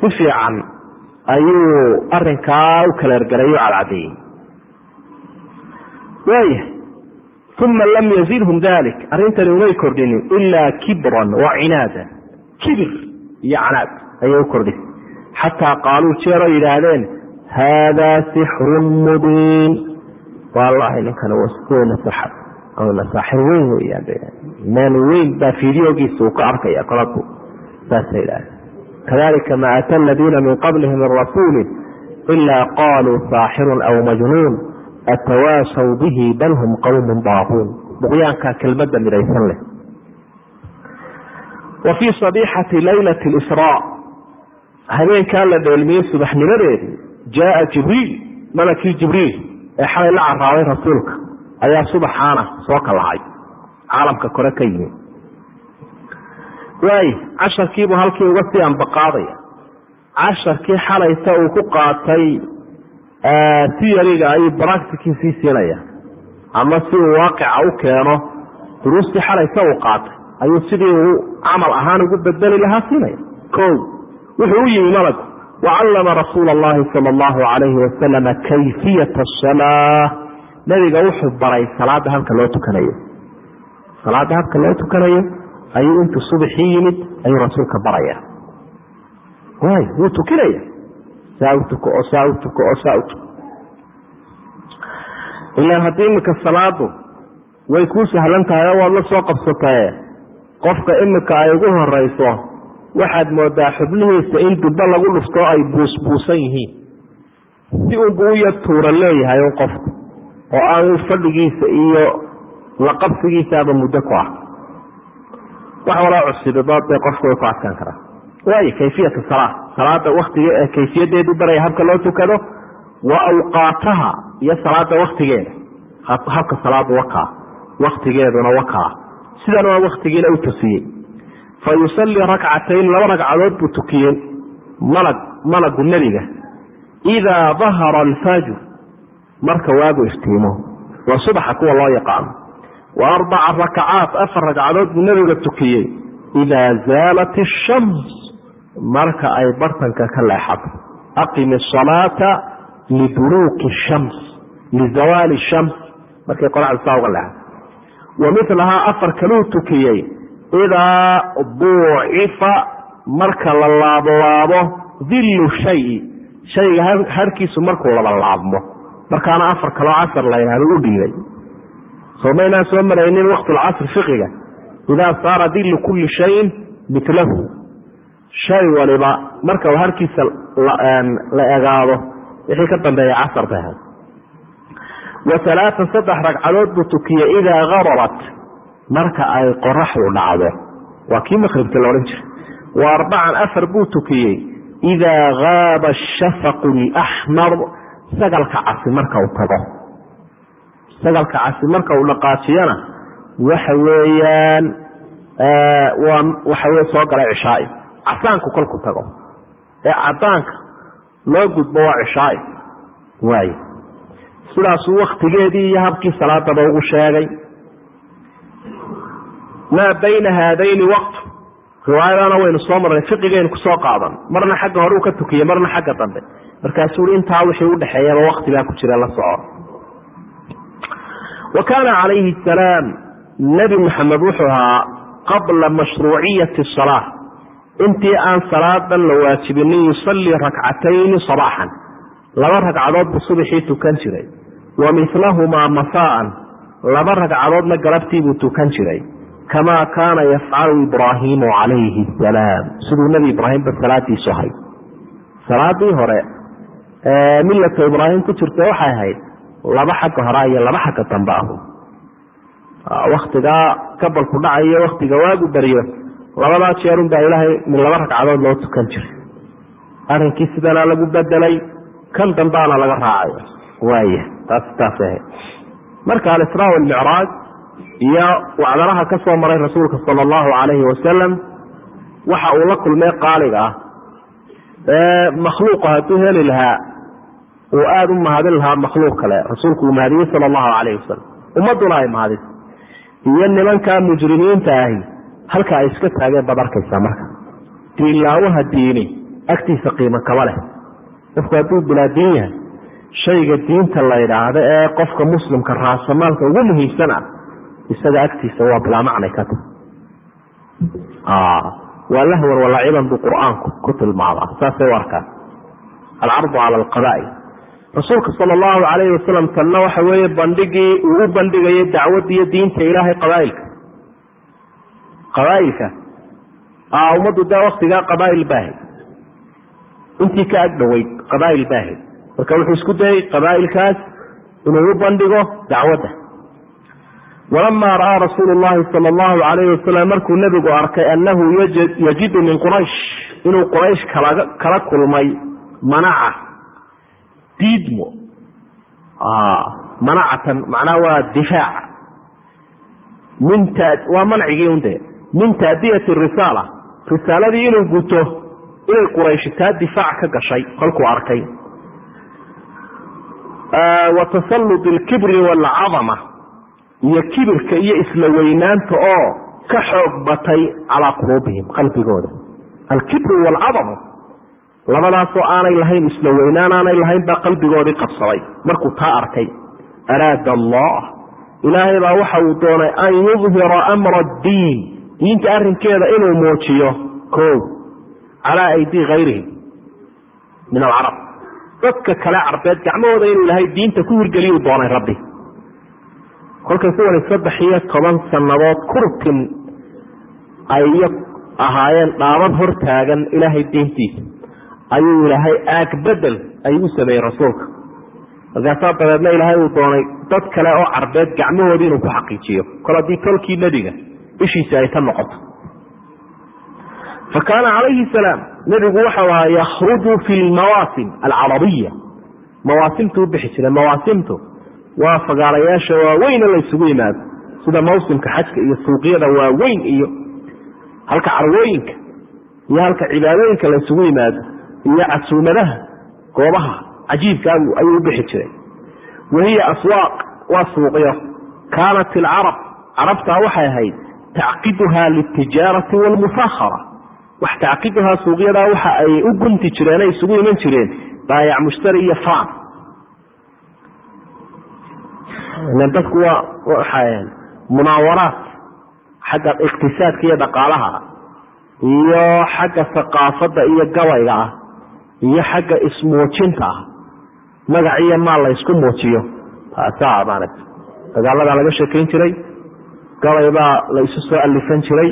si fiican ayuu arinkaa u kaleergaray u cadcadeeyey waayahay uma lam yazidhum dalik arrintani umay kordhinin ilaa kibran wa cinaadan kibir iyo canaad ayay u kordhisay xataa qaaluu jeeroo yidhaahdeen haadaa sixrun mubiin. Wallaahi ninkan wna saaxir weyn weyaan meel weyn baa fideogiisa uu ka arkaya koladu saasa yidhahda kadalika ma ata aladiina min qablihim min rasuuli ilaa qaluu saaxirun aw majnuun atawaasaw bihi bal hum qawmun daaquun buqyaankaa kelmada midhaysan leh wa fii sabixati laylati lisraa habeenkaa la dheelmiyey subaxnimadeedii jaaa jibriil malakii jibriil ee xalay la caraabay rasuulka ayaa subaxaana soo kalacay caalamka kore ka yimi waay casharkiibuu halkii uga sii ambaqaadaya casharkii xalayta uu ku qaatay tiyariga ayuu bracticii sii siinaya ama si uu waaqica u keeno duruustii xalayta uu qaatay ayuu sidii uu camal ahaan ugu bedeli lahaa siinaya o wuxuu u yimi malagu wacallama rasuula allahi sala allahu alayhi wasalama kayfiyata asalaa nabiga wuxuu baray salaada habka loo tukanayo. Salaada habka loo tukanayo ayuu intuu subaxii yimid ayuu rasuulka baraya. Waay wuu tukinaya saa u tuko oo saa u tuko oo saa u tuko. Ilaan haddii imika salaadu way kuu sahlan tahay oo waad la soo qabsatae qofka imika ay ugu horeyso waxaad moodaa xubnihiisa in dubbo lagu dhuftoo ay buusbuusan yihiin. Si unbu u yar tuura leeyahay un qofku oo aanu fadhigiisa iyo laqabsigiisaaba muddo ku ah. Wax walaa cusibidood dee qofku way ku adkaan karaa waayo kayfiyata salaa salaada waktiga ee kayfiyadeedu baraya habka loo tukado wa awqaataha iyo salaada waktigeeda habka salaadu wakaa waktigeeduna wakaa sidan waa waktigiina u tusiyey fa yusallii rakcatayn laba ragcadood buu tukiyey. Malag malagu nebiga. Idaa dahara alfajr marka waagu iftiimo. Waa subaxa kuwa loo yaqaano wa arbaca rakacaat afar ragcadood buu nebiga tukiyey. Idaa zaalat ishams marka ay bartanka ka leexato. Aqimi asalaata liduluuki shams lizawaali shams markay qoraxdu saa uga leexato wa milahaa afar kaluu tukiyey. Idaa buucifa marka la laablaabo dillu shayi shayga harkiisu markuu labalaabmo markaana afar kaloo casar la yidhahdo u dhiibay. Soo maynaan soo maraynin waqtulcasr fiqiga. Idaa saara dillu kulli shayin milahu shay waliba marka harkiisa la egaado wixii ka dambeeya casar bay ahayd wa alaaan saddex ragcadood buu tukiyey idaa garabat marka ay qoraxdu dhacdo. Waa kii maqribka la odhan jiray. Wa arbacan afar buu tukiyey. Idaa gaaba ashafaqu alaxmar sagalka casi marka uu tago. Sagalka casi marka uu dhaqaajiyana waxa weeyaan waxa wey soo galay cishaai casaanku kolku tago. Ee cadaanka loo gudbo waa cishaai waay sidaasuu waktigeedii iyo habkii salaadaba ugu sheegay. maa bayna haadayni waqt. riwaayadana waynu soo marnay fiqigaynu ku soo qaadan. marna xagga hore uu ka tukiyey marna xagga dambe. markaasuu i intaa wixii udhexeeyaba waktigaa ku jira la soco. wa kaana calayhi salaam nebi maxamed wuxuu ahaa qabla mashruuciyati salaa intii aan salaadan la waajibinin yusallii rakcatayni sabaaxan laba ragcadood buu subaxii tukan jiray. Wa milahumaa masaa'an laba ragcadoodna galabtiibuu tukan jiray. Kamaa kaana yafcalu ibraahiimu calayhi asalaam siduu nebi ibraahimba salaadiisu ahayd. Salaadii hore millata ibraahim ku jirta waxay ahayd laba xagga hora iyo laba xagga dambe ahu. Waktigaa gabalku dhacayo waktiga waagu baryo labadaa jeerun baa ilaahay laba ragcadood loo tukan jiray. Arrinkii sidana lagu bedelay kan dambaana laga raacayo. Waaya taas taas ahayd marka alisraa walmicraaj iyo wacdaraha ka soo maray rasuulka sala allahu calayhi wasalam waxa uu la kulmay qaaliga ah. Ee makhluuqa hadduu heli lahaa uu aada u mahadin lahaa makhluuq kale rasuulku uu mahadiyey sala allahu calayhi wasalam ummadduna ay mahadis iyo nimankaa mujrimiinta ahi halka ay iska taageen baad arkaysaa marka. Diinlaawaha diini agtiisa qiimo kaba leh qofku hadduu bilaadiin yahay shayga diinta la yidhaahdo ee qofka muslimka raasamaalka ugu muhiimsan ah isaga agtiisa waa bilaamacnay ka tahy waa lahwan walaciban buu qur'aanku ku tilmaamaa saasay u arkaan. Alcardu cala alqabaa'il. Rasuulka sala allahu calayhi wasalam tanna waxa weeye bandhigii uu u bandhigayay dacwadda iyo diinta ilaahay qabaailka. Qabaailka? Ummaddu dee waktigaa qabaa'il baahay intii ka ag dhoweyd qabaa'il baahay marka wuxuu isku dayay qabaa'ilkaas inuu u bandhigo dacwadda. Walamaa ra'aa rasuulu llahi sala allahu calayhi wasalam markuu nebigu arkay annahu yajidu min quraysh inuu quraysh kala kulmay manaca diidmo. Manacatan macnaha waa difaac. Min waa mancigii un dee min taadiyati risaala. Risaaladii inuu guto inay qurayshi taa difaac ka gashay kolkuu arkay. Wa tasallud alkibri waalcadama iyo kibirka iyo isla weynaanta oo ka xoog batay calaa quluubihim qalbigooda. Alkibru waalcadamu labadaasoo aanay lahayn isla weynaan aanay lahayn baa qalbigoodii qabsaday. Markuu taa arkay araada allah. Ilaahay baa waxa uu doonay an yudhira amra addiin. Diinta arrinkeeda inuu muujiyo o calaa aydii hayrihim min alcarab. Dadka kale carbeed gacmahooda inuu ilaahay diinta ku hirgeliyuu doonay rabbi. Kolkay kuwani saddex iyo toban sannadood kurtin ay ahaayeen dhaabad hor taagan ilaahay diintiisa. Ayuu ilaahay aag bedel ayuu u sameeyey rasuulka. Markaasaa dabeedna ilaahay uu doonay dad kale oo carbeed gacmahoodii inuu ku xaqiijiyo. Kol haddii tolkii nebiga ishiisi ay ka noqoto fa kaana calayhi salaam nebigu waxau ahaa yakhruju fi lmawaasim alcarabiya. Mawaasimtu u bixi jira mawaasimtu. Waa fagaarayaasha waaweyne la ysugu yimaado sida mawsimka xajka iyo suuqyada waaweyn iyo halka carwooyinka iyo halka cibaadooyinka la ysugu yimaado iyo casuumadaha goobaha cajiibka ayuu u bixi jiray. Wahiya aswaaq waa suuqyo. Kaanat ilcarab carabtaa waxay ahayd tacqiduha litijaarati waalmufaahara wax tacqiduhaa suuqyadaa waxa ay u gunti jireen ay isugu iman jireen baayac mushtari iyo ilan dadku waa waxay munaawaraat xagga iqtisaadka iyo dhaqaalaha iyo xagga haqaafadda iyo gabayga ah iyo xagga ismuujinta ah magac iyo maal la ysku muujiyo taasaa maaragta dagaaladaa laga sheekayn jiray gabay baa la isu soo alifan jiray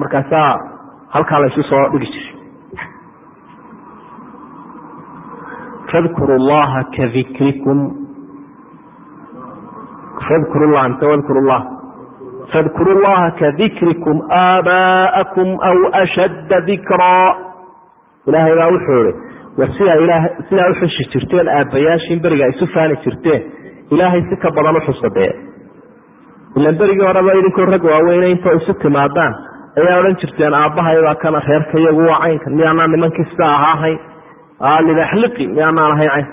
markaasaa halkaa la isu soo dhigi jiray. Fadkuru llaha kadikrikum fadkuru llah ante wadkuru llah fadkuru llaha kadikrikum aabaa'akum aw ashadda dikraa ilaahay baa wuxuu ihi war sidaa ilaah sidaa uxusi jirteen aabbayaashiin beriga isu faani jirteen ilaahay si ka badan uxusa dee ilan berigii horeba idinkoo rag waaweyne intoo isu timaadaan ayaa odhan jirteen aabbahaybaa kana reerka iyagu waa caynkan miyaanaan nimankii sidaa ahaahayn libaxliqi miyaanaan ahayn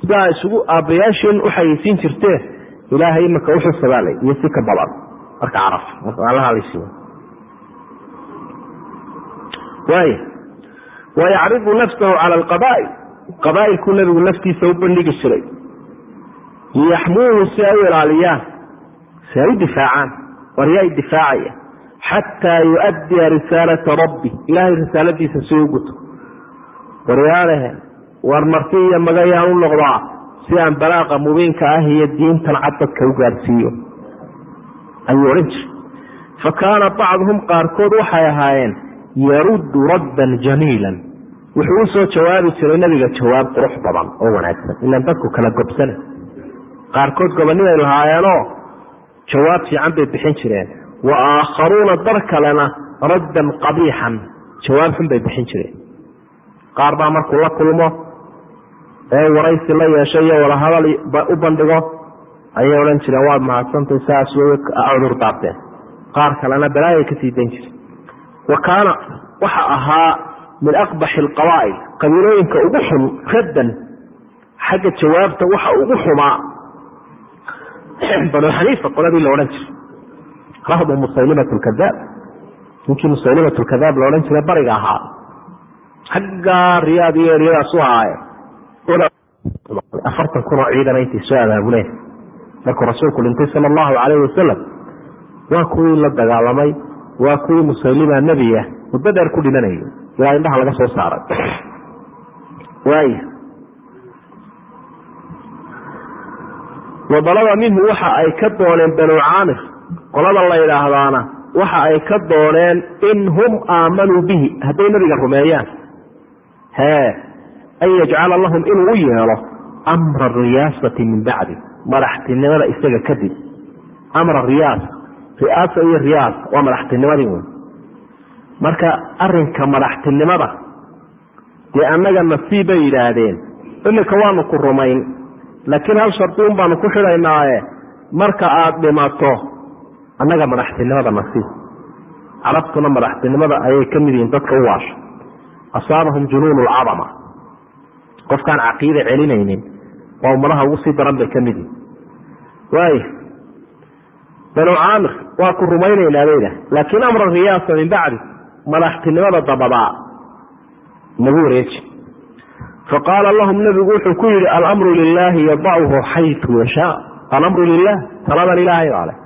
sidaa isugu aabbayaashiin uxayeysiin jirteen ilaahay imika uxusabaalay iyo si ka badan. Marka caraf markaalahadaysi waaya wayacridu nafsahu cala alqabaa'il qabaa'ilkuu nebigu naftiisa u bandhigi jiray. Liyaxmuuhu si ay u ilaaliyaan si ay u difaacaan. Waryaa difaacaya xataa yuaddiya risaalata rabbi. Ilaahay risaaladiisa si u guto waryaalehe war marti iyo magayaan u noqdaa si aan balaaqa mubiinka ah iyo diintan cad dadka u gaadhsiiyo ayuu odhan jiray. Fa kaana bacduhum qaarkood waxay ahaayeen yaruddu raddan jamiilan. Wuxuu u soo jawaabi jiray nabiga jawaab qurux badan oo wanaagsan. Ilan dadku kala gobsana. Qaarkood gobonibay lahaayeenoo jawaab fiican bay bixin jireen wa aakharuuna dar kalena raddan qabiixan jawaab xun bay bixin jireen qaar baa markuu la kulmo ee waraysi la yeesho iyo wadahadal u bandhigo ayay odhan jireen waad mahadsantay saas cudur daabteen qaar kalena balaayay ka sii dan jireen wa kaana waxa ahaa min aqbaxi alqabaa'il qabiilooyinka ugu xun raddan xagga jawaabta waxa ugu xumaa banu xaniifa qoladii la odhan jiray rahbu musaylimat lkadaab ninkii musaylimat lkadaab la odhan jiray bariga ahaa xaggaa riyaad iyo eryadaas u ahaaye afartan kun oo ciidana intay soo abaabuleen markuu rasuulku dhintay sala allahu calayhi wasalam waa kuwii la dagaalamay waa kuwii musaylima nebiya muddo dheer ku dhimanayay ilaa indhaha laga soo saaray waaya wadalaba minhu waxa ay ka dooneen banu caamir qolada la yidhaahdaana waxa ay ka dooneen in hum aamanuu bihi. Hadday nabiga rumeeyaan. Hee an yajcala lahum inuu u yeelo amra riyaasati min bacdi. Madaxtinimada isaga kadib amra riyaasa riaasa iyo riyaasa waa madaxtinimadii wey marka arinka madaxtinimada dee annaga nasiib bay yidhaahdeen. Iminka waanu ku rumayn laakiin hal shardiun baanu ku xidhaynaaye marka aada dhimato annaga madaxtinimada nasiib carabtuna madaxtinimada ayay ka mid yihiin dadka u waasha. Asaabahum junuun lcadama qofkaan caqiida celinaynin waa ummadaha ugu sii daran bay ka yihiin waay banu caamir waa ku rumaynaynaa bayda laakiin amra riyaasa min bacdi madaxtinimada dabadaa nagu wareeji. Faqaala lahum nabigu wuxuu ku yihi alamru lilaahi yadachu xayu yashaa. Alamru lilah taladan ilaahay baa leh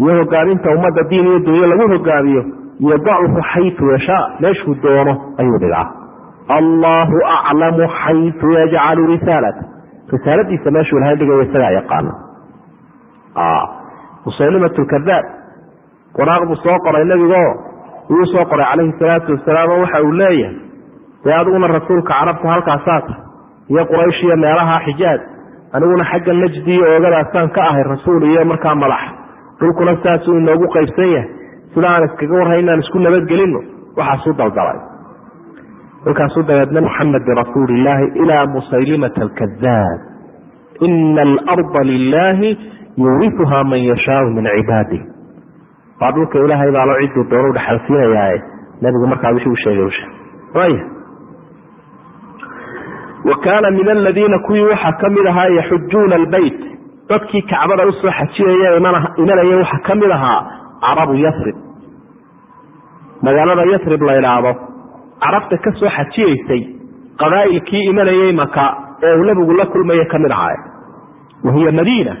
iyo hogaaminta ummadda diin iyo dunyo lagu hogaamiyo yadachu xayu yashaa meeshuu doono ayuu dhigaa allahu aclamu xayu yajcalu risaalata risaaladiisa meeshuu ilahay dhigayo isagaa yaqaana musaylimat kadaab buu soo qoray nebigo wuu soo qoray calayhi salaatu wasalaam waxa uu leeyahay dee adiguna rasuulka carabta halkaasaata iyo quraysh iyo meelaha xijaaj aniguna xagga najdi iyo oogadaasaan ka ahay rasuul iyo markaa madax dhulkuna saasuu inoogu qaybsan yahay. Sida iskaga warhay inaan isku nabadgelino waxaasuu daldalay markaasuu dabeedna muxamed birasuuli illaahi ilaa musaylimata alkadaab ina alarda lilaahi yuuriuha man yashaau min cibaadih waa dhulka ilaahay baalo ciduu doonu dhexalsiinayaae nabigu markaa wixii u sheegay wa kaana min aladiina kuwii waxaa ka mid ahaa yaxujuuna albeyt dadkii kacbada u soo xajiyaya imanaya waxaa ka mid ahaa carabu yasrib magaalada yasrib la idhaahdo carabta ka soo xajiyaysay qabaa'ilkii imanayey maka ee uu nabigu la kulmaya ka mid ahaa. Wahiya madiina.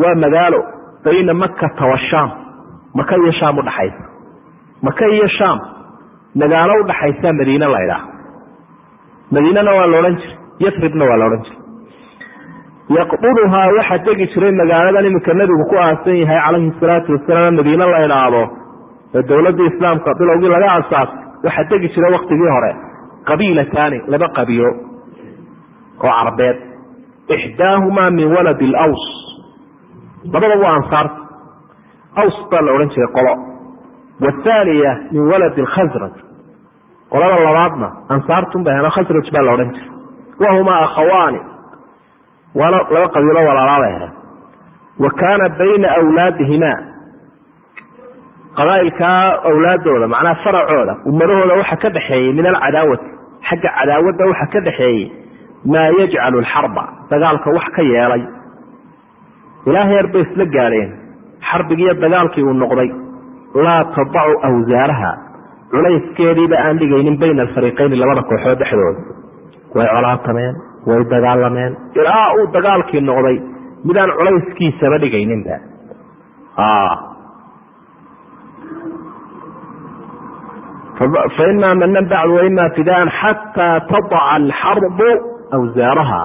Waa magaalo bayna makata washaam maka iyo shaam udhaxaysa maka iyo shaam. Magaalo udhaxaysa madiine la ydhaah madiinana waa la odhan jiray. Yasribna waa la odhan jiray yaqbuduhaa waxaa degi jiray magaaladan iminka nebigu ku aasan yahay calayhi salaatu wasalaam madiine la idhaahdo ee dowladda islaamka bilowgii laga asaasay waxaa degi jiray waktigii hore qabiilataani laba qabiilo oo carbeed. Ixdaahumaa min waladi laws labada waa ansaarta aws baa la odhan jiray qolo. Wathaniya min waladi alkhasraj qolada labaadna ansaartun bay hena khasraj baa la odhan jiray. Wahumaa akhawaani laba qabiilo walaalaabay ahayd wa kaana bayna awlaadihimaa qabaa'ilkaa awlaadooda macnaha faracooda ummadahooda waxa ka dhexeeyey min alcadaawati xagga cadaawadda waxa ka dhexeeyey maa yajcalu alxarba dagaalka wax ka yeelay. Ilaa heer bay isla gaadheen. Xarbigiiyo dagaalkii uu noqday. Laa tadacu awsaaraha culayskeediiba aan dhigaynin bayna alfariiqayni labada kooxood dhexdooda. Way colaatameen way dagaalameen. Ilaa uu dagaalkii noqday midaan culayskiisaba dhigayninba. Faima manan bacdu waima fidaan xataa tadaca alxarbu awsaaraha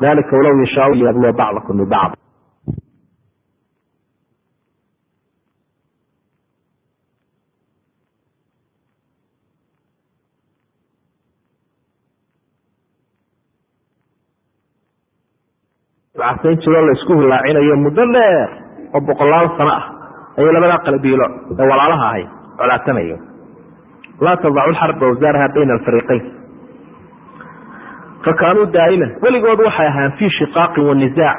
dalika walow yashaa liyabluwa bacdakum bibacd casayn jiroo la isku hilaacinayo muddo dheer oo boqolaal sano ah. Ayay labadaa qalbiilo ee walaalaha ahay colaatamayo laa tadacu lxarba wasaaraha bayna alfariiqayn. Fakaanuu daa'iman. Weligood waxay ahaan fii shiqaaqin wa nisaac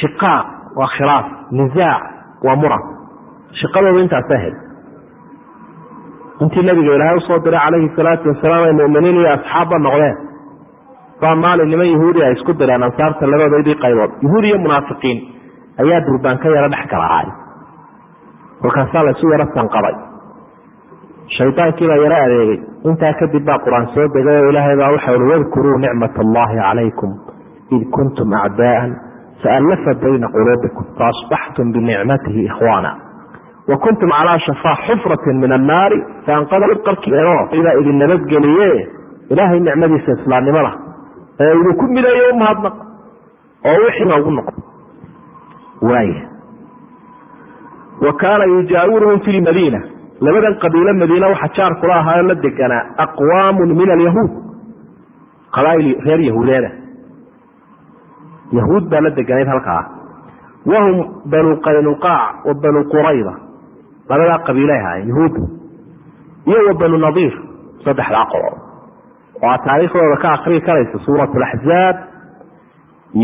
shiqaaq waa khilaaf nisaac waa muran shiqadoodu intaasa ahayd. Intii nabiga ilaahay u soo diray calayhi salaatu wasalaam ay muminiin iyo asxaabba noqdeen baa maalin niman yahuudi ay isku direen ansaarta labadoodii qaybood. Yahuud iyo munaafiqiin ayaa durbaan ka yaro dhex kala ahay. Laysu yaro sanqaday shaydaankiibaa yaro adeegay. Intaa kadib baa qur'aan soo degay oo ilaahay baa waxa ui wadkuruu nicmat allahi calaykum id kuntum acdaa'an faallafa bayna quluubikum faasbaxtum binicmatihi ikhwaana wa kuntum calaa shafaa xufratin min annaari. Faanqadqarkiibaa idin nabadgeliye. Ilaahay nicmadiisa islaamnimada ee idinku mideeyo u oo wixiina ugu noqo waaya wa kaana yujaawiruhum fi lmadiina labadan qabiilo madiine waxa jaar kula ahaayoo la deganaa aqwaamun min alyahuud qabaa'il reer yahuudeeda. Yahuud baa la deganayd halkaa. Wahum banu qaynuqaac wa banu qurayda labadaa qabiilay ahaayeen yahuudda iyo wa banu nadiir saddexdaa qolo oo aad taariikhdooda ka akrii karaysa suuratu alaxzaab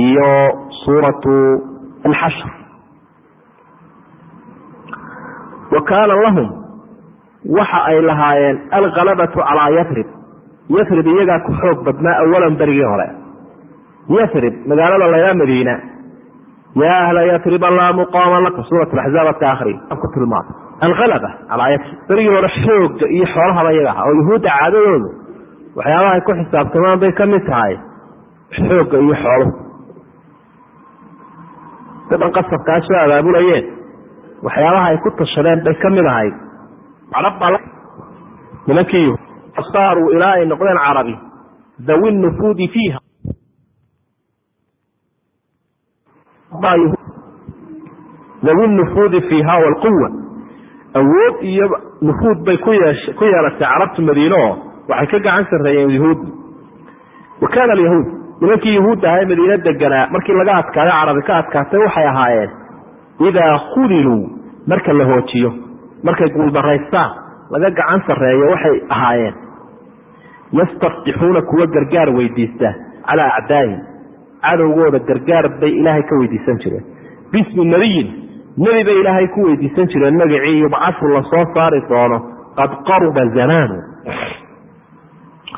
iyo suuratu alxashr wa kaana lahum waxa ay lahaayeen alkalabatu calaa yarib yarib iyagaa ku xoog badnaa awalan berigii hore. Yarib magaalada layaa madiina. Yaa ahla yariba laa muqaama lakum suurat axzaab adka akri ku tilmaamay alkalaba calaa yarib berigii hore xooga iyo xoolahaba iyaga oo yahuudda caadadoodu waxyaabaha ay ku xisaabtamaan bay ka mid tahay xoogga iyo xooluhu dadan qasabkaa soo abaabulayeen waxyaabaha ay ku tashadeen bay ka mid ahayd nimankii saaruu ilaa ay noqdeen carabi dawi nufuudi fiiha. Dawi nufuudi fiiha walquwa awood iyo nufuud bay ku yeelatay carabtu madiine oo waxay ka gacan sarreeyeen yahuudi wa kaana alyahuud nimankii yahuudda ahaa ee madiine deganaa markii laga adkaaday carabi ka adkaatay waxay ahaayeen idaa khudiluu marka la hoojiyo markay guuldaraystaan laga gacan sarreeyo waxay ahaayeen. Yastaftixuuna kuwa gargaar weydiista calaa acdaa'ihim cadowgooda gargaar bay ilaahay ka weydiisan jireen. Bismi nebiyin nebi bay ilaahay ku weydiisan jireen magacii yubcasu la soo saari doono qad qaruba zamaanu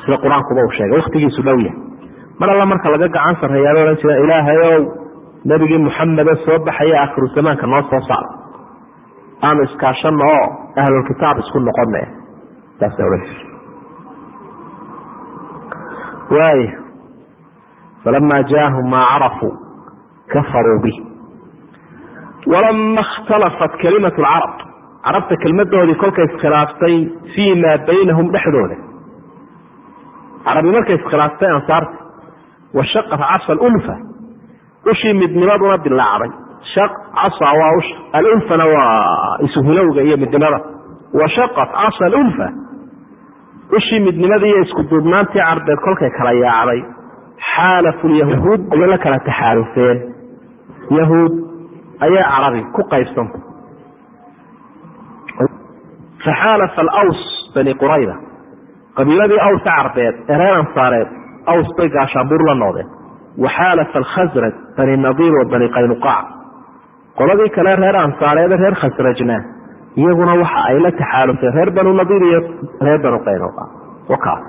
sida qur'aankuba uu sheegay. Wakhtigiisu dhow yahay. Mar alla marka laga gacan sarreeyaabay odhan jireen ilaahayow nebigii muxamede soo baxaya akhiru zamaanka noo soo saar aanu iskaashanno oo ahlulkitaab isku noqone saasa odhan jir waaya falama jaahum maa carafuu kafaruu bih walama ikhtalafat kalimatu lcarab carabta kelmadoodii kolkay iskhilaaftay fii maa baynahum dhexdooda carabi markay iskhilaaftay ansaarta washaqat casa alulfa ushii midnimaduna dilaacday casa waa usha alulfana waa isuhilowga iyo midnimada. Washaqat casa alulfa ushii midnimadii iyo isku duubnaantii carbeed kolkay kala yaacday. Xaalafu lyahuud ayay la kala taxaalufeen. Yahuud ayay carabi ku qaybsantay faxaalafa alaws bani qurayda qabiiladii awsa carbeed ee reer ansaareed aws bay gaashaanbuur la noqdeen waxaalafa alkhasraj bani nadiir wa bani qaynuqaac qoladii kale reer ansaareede reer khasrajna iyaguna waxa ay la taxaalufeen reer banu nadiir iyo reer banu qaynuqaac wakaas.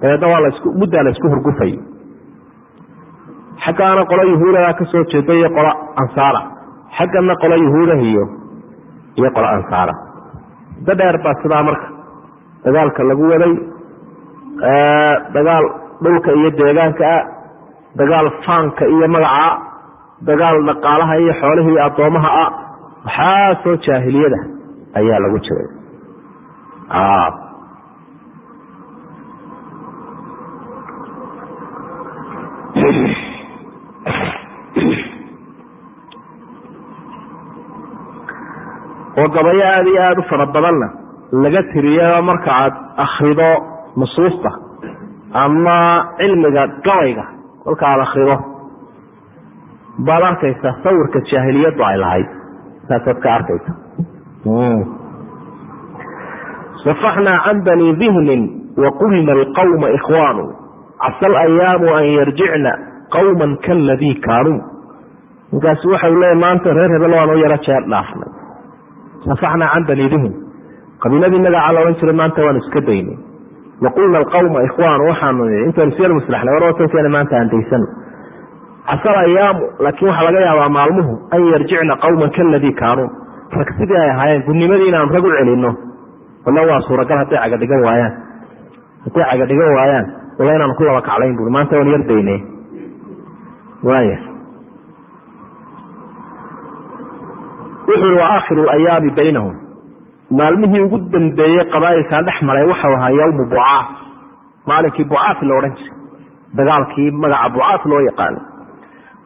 Dabeedna waa lasku muddaa la isku hurgufay. Xaggaana qolo yahuudadaa ka jeeda iyo qolo ansaara. Xaggana qolo yahuudah iyo iyo qolo ansaara. Muddo baa sidaa marka dagaalka lagu waday dagaal dhulka iyo deegaanka ah dagaal faanka iyo magaca dagaal dhaqaalaha iyo xoolihii addoomaha ah waxaa soo jaahiliyada? Ayaa lagu jiray oo gabayo aada iyo aada u fara badanna laga tiriyo marka aad akrido nusuusta ama cilmiga gabayga kolka aad akrido baad arkaysaa sawirka jaahiliyaddu ay lahayd. Saasaad ka arkaysa. Safaxnaa can bani dihnin waqulna alqawma ikhwaanu casa alayaamu an yarjicna qawma kaladii kaanuu ninkaasi waxau leeya maanta reer hebel waan u yaro jeer dhaafnay. Safaxnaa can bani dihn qabiiladii magacaa la odhan jiray maanta waanu iska daynay waqulna alqawma ikhwaanu waxaanu intaynu siyar muslaxnay war watankeena maanta aan daysano casa alayaamu laakiin waxaa laga yaabaa maalmuhu an yarjicna qawman kaladii kaanuu rag ay ahaayeen gudnimadii inaanu rag u celino walla waa suuragal hadday cagadhigan waayaan hadday cagadhigan waayaan walla inaanu ku laba kaclayn bui maanta waan yar dayne waaya wuxu i wa aakhiru ayaami baynahum maalmihii ugu dambeeyey qabaa'ilkan dhex maray waxau ahaa yawmu bucaaf maalinkii bucaaf la odhan jiray. Dagaalkii magaca bucaaf loo yaqaanay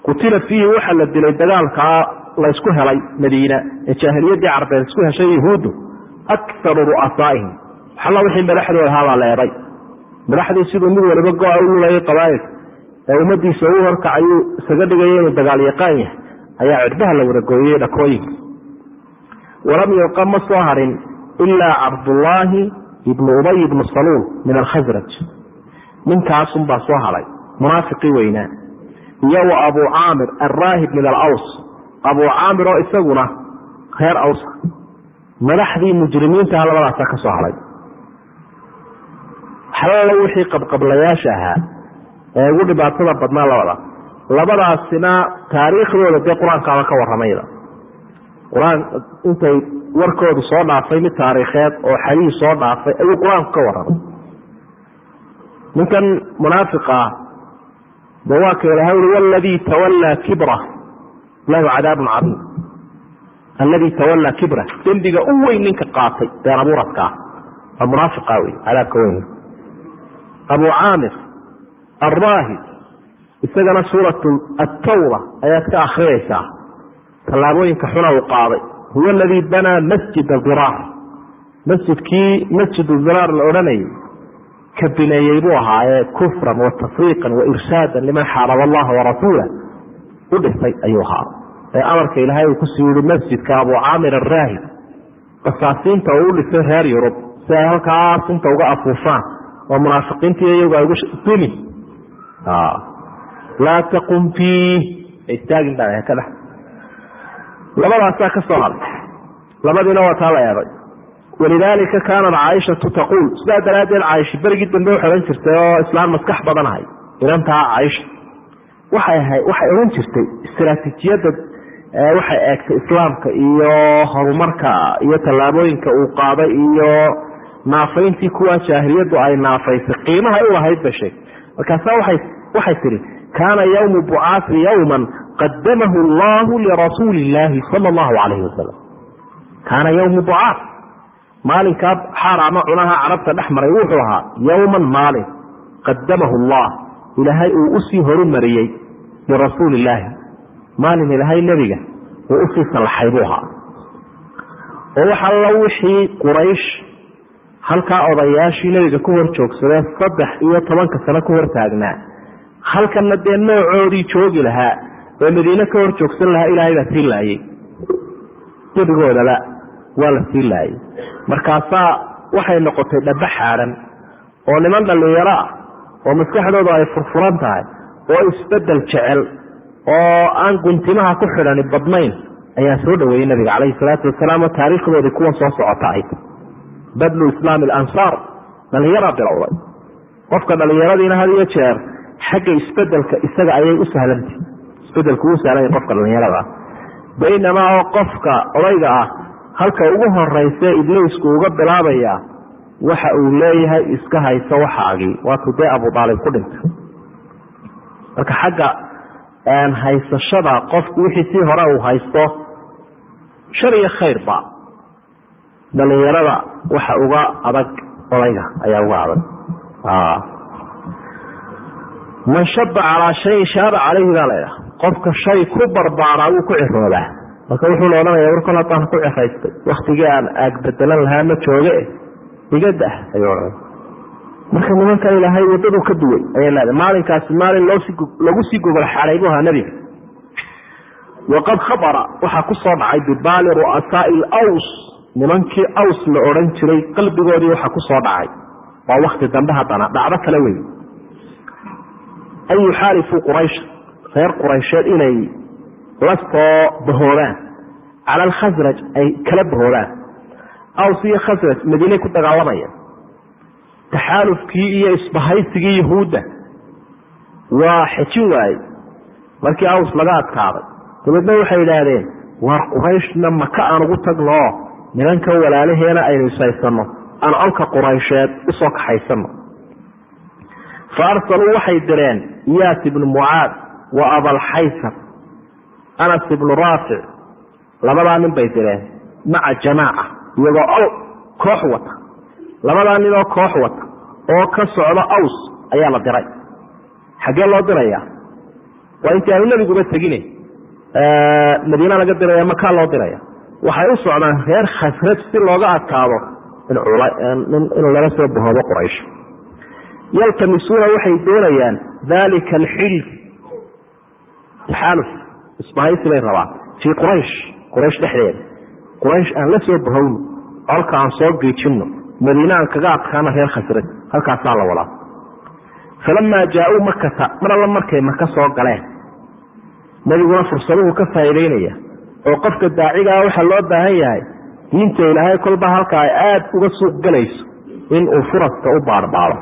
qutila fiihi waxaa la dilay dagaalkaa la ysku helay madiina ee jaahiliyadii carbeed isku heshay yahuuddu akaru ru'asaa'ihim. Waxalla wixii madaxdooda ahaabaa la eday madaxdii siduu mid waliba go-a u lulayay qabaa'ilka ee ummadiisa u horkacayuu isaga dhigaya inuu dagaal yaqaan yahay. Ayaa cidhbaha la wada gooyey dhakooyinka walam yulqa ma soo harin ilaa cabdullaahi ibnu ubay ibnu saluul min alkhasraj ninkaasunbaa soo hadhay munaafiqii weynaa iyo wa abuu caamir alraahib min alaws abuu caamir oo isaguna reer awsa madaxdii mujrimiintaha labadaasa ka soo hadhay xalalo wixii qabqablayaasha ahaa ee ugu dhibaatada badnaa labada labadaasina taariikhdooda dee qur'aankaaba ka waramayda qur'aan intay warkoodu soo dhaafay mid taariikheed oo xadiis soo dhaafay ayuu qur'aanku ka waramay. Ninkan munaafiqa ah de waa ka ilahay ui waladii tawallaa kibra. Lahu cadaabun cadiim. Alladii tawallaa kibra. Dembiga u weyn ninka qaatay been abuuradka ah. Waa munaafiqa wey cadaabka weyn. Abu caamir alraahib isagana suurat attawba ayaad ka akriyaysaa tallaabooyinka xuna uu qaaday. Huwa aladii banaa masjid diraar masjidkii masjid diraar la odhanayay ka bineeyey buu ahaa ee kufran wa tafriiqan wa irshaadan liman xaaraba allaha warasuula u dhisay ayuu ahaa. Ee amarka ilaahay uu ku sii yihi masjidka abu caamir araahib basaasiinta uu u dhisay reer yurub. Si ay halkaa sunta uga afuufaan. Oo munaafiqiintii iyagu ay uga dumi laa taqum fiih. Istaagin baa ka dhex labadaasaa ka soo hadlay. Labadiina waa taa la eeday walidaalika kaanat caaishatu taquul. Sidaa daraaddeed caaisha berigii dambe waxay odhan jirtay oo islaan maskax badanahay inantaa caaisha. Waxay ahay odhan jirtay istaraatiijiyadda waxay eegtay islaamka iyo horumarka iyo tallaabooyinka uu qaaday iyo naafayntii kuwaa jaahiliyaddu ay naafaysay. Qiimahay u lahayd ba sheeg markaasa waxay tihi kaana yawmu bucaasi yawman qadamahu allahu lirasuuli illaahi sala allahu calayhi wasalam kaana yawmu bucaas maalinkaa xaaraama cunaha carabta dhex maray wuxuu ahaa yowman maalin qadamahu allah ilaahay uu u sii horumariyey lirasuuli illaahi maalin ilaahay nebiga uu u sii sallaxay buu ahaa oo wax alla wixii quraysh halkaa odayaashii nebiga ku hor joogsadee saddex iyo tobanka sano ku hor taagnaa halkanna dee noocoodii joogi lahaa oo madiine ka hor joogsan lahaa ilaahay baa sii laayey gebigoodaba waa la sii laayey markaasaa waxay noqotay dhaba xaaran oo niman dhallinyaro ah oo maskaxdoodu ay furfuran tahay oo isbeddel jecel oo aan guntimaha ku xidhani badnayn ayaa soo dhaweeyey nabiga calayhi salaatu wasalaam oo taariikhdoodii kuwan soo socota ayd badlu islaami alansaar dhallinyaraa bilowday. Qofka dhallinyaradiina had iyo jeer xagga isbeddelka isaga ayay u sahlantah isbedelku u sahlanya qofka dhallinyarada. Ah baynamaa oo qofka odayga ah halka ugu horeyse ibliisku uga bilaabaya waxa uu leeyahay iska hayso waxaagii waatuu dee abu aalib ku dhintay. Marka xagga haysashada qofku wixii sii hore uu haysto shar iyo khayrba dhalinyarada waxa uga adag odayga ayaa uga adag. Man shaba calaa shayin shaaba calayhi baa laydhaha qofka shay ku barbaaraa wuu ku ciroobaa marka wuxuu la odhanaya war kol haddaan ku ciraystay waktigii aan aagbedelan lahaa ma jooge iga dah ayuu odhanay marka nimanka ilaahay wadadu ka duway ayay leedahay maalinkaasi maalin lagu sii gogol xaray buu ahaa nebiga. Waqad khabara waxaa ku dhacay bibaali ru'asaai aws. Nimankii aws la odhan jiray qalbigoodii waxaa ku soo dhacay. Waa wakti dambe haddana dhacdo kale wey an yuxaalifuu quraysha reer quraysheed inay la soo bahoobaan cala alkhasraj ay kala bahoobaan aws iyo khasraj madiinay ku dagaalamayaan taxaalufkii iyo isbahaysigii yahuudda waa xejin waaye markii aws laga adkaaday dabeedna waxay idhaahdeen waar qurayshna maka aan ugu tagno nimanka walaalaheena aynu ishaysano aan colka quraysheed u soo kaxaysano fa arsaluu waxay direen iyaas ibnu mucaad wa abalxaysar anas ibnu raafic labadaa nin bay direen maca jamaaca iyagoo ol koox wata. Labadaa ninoo koox wata oo ka socda aws ayaa la diray. Xaggee loo diraya waa intii aanu nebiguba tegine madiina laga diraya makaa loo diraya waxay u socdaan reer khasraj si looga adkaado inuu laga soo bahoobo quraysh. Yaltamisuuna waxay doonayaan dalika alxilf taxaaluf isbahaysi bay rabaan. Fii quraysh quraysh dhexdeeda. Quraysh aan la soo bahowno colka aan soo geejinno madiine aan kaga adkaano reer khasraj halkaasaa la wadaa falamaa jaauu makata mar alla markay maka soo galeen. Nebiguna fursaduhu ka faa'iidaynaya oo qofka daacigaa waxaa loo baahan yahay diinta ilaahay kolba halka ay aada uga suuq galayso inuu furaska u baarbaaro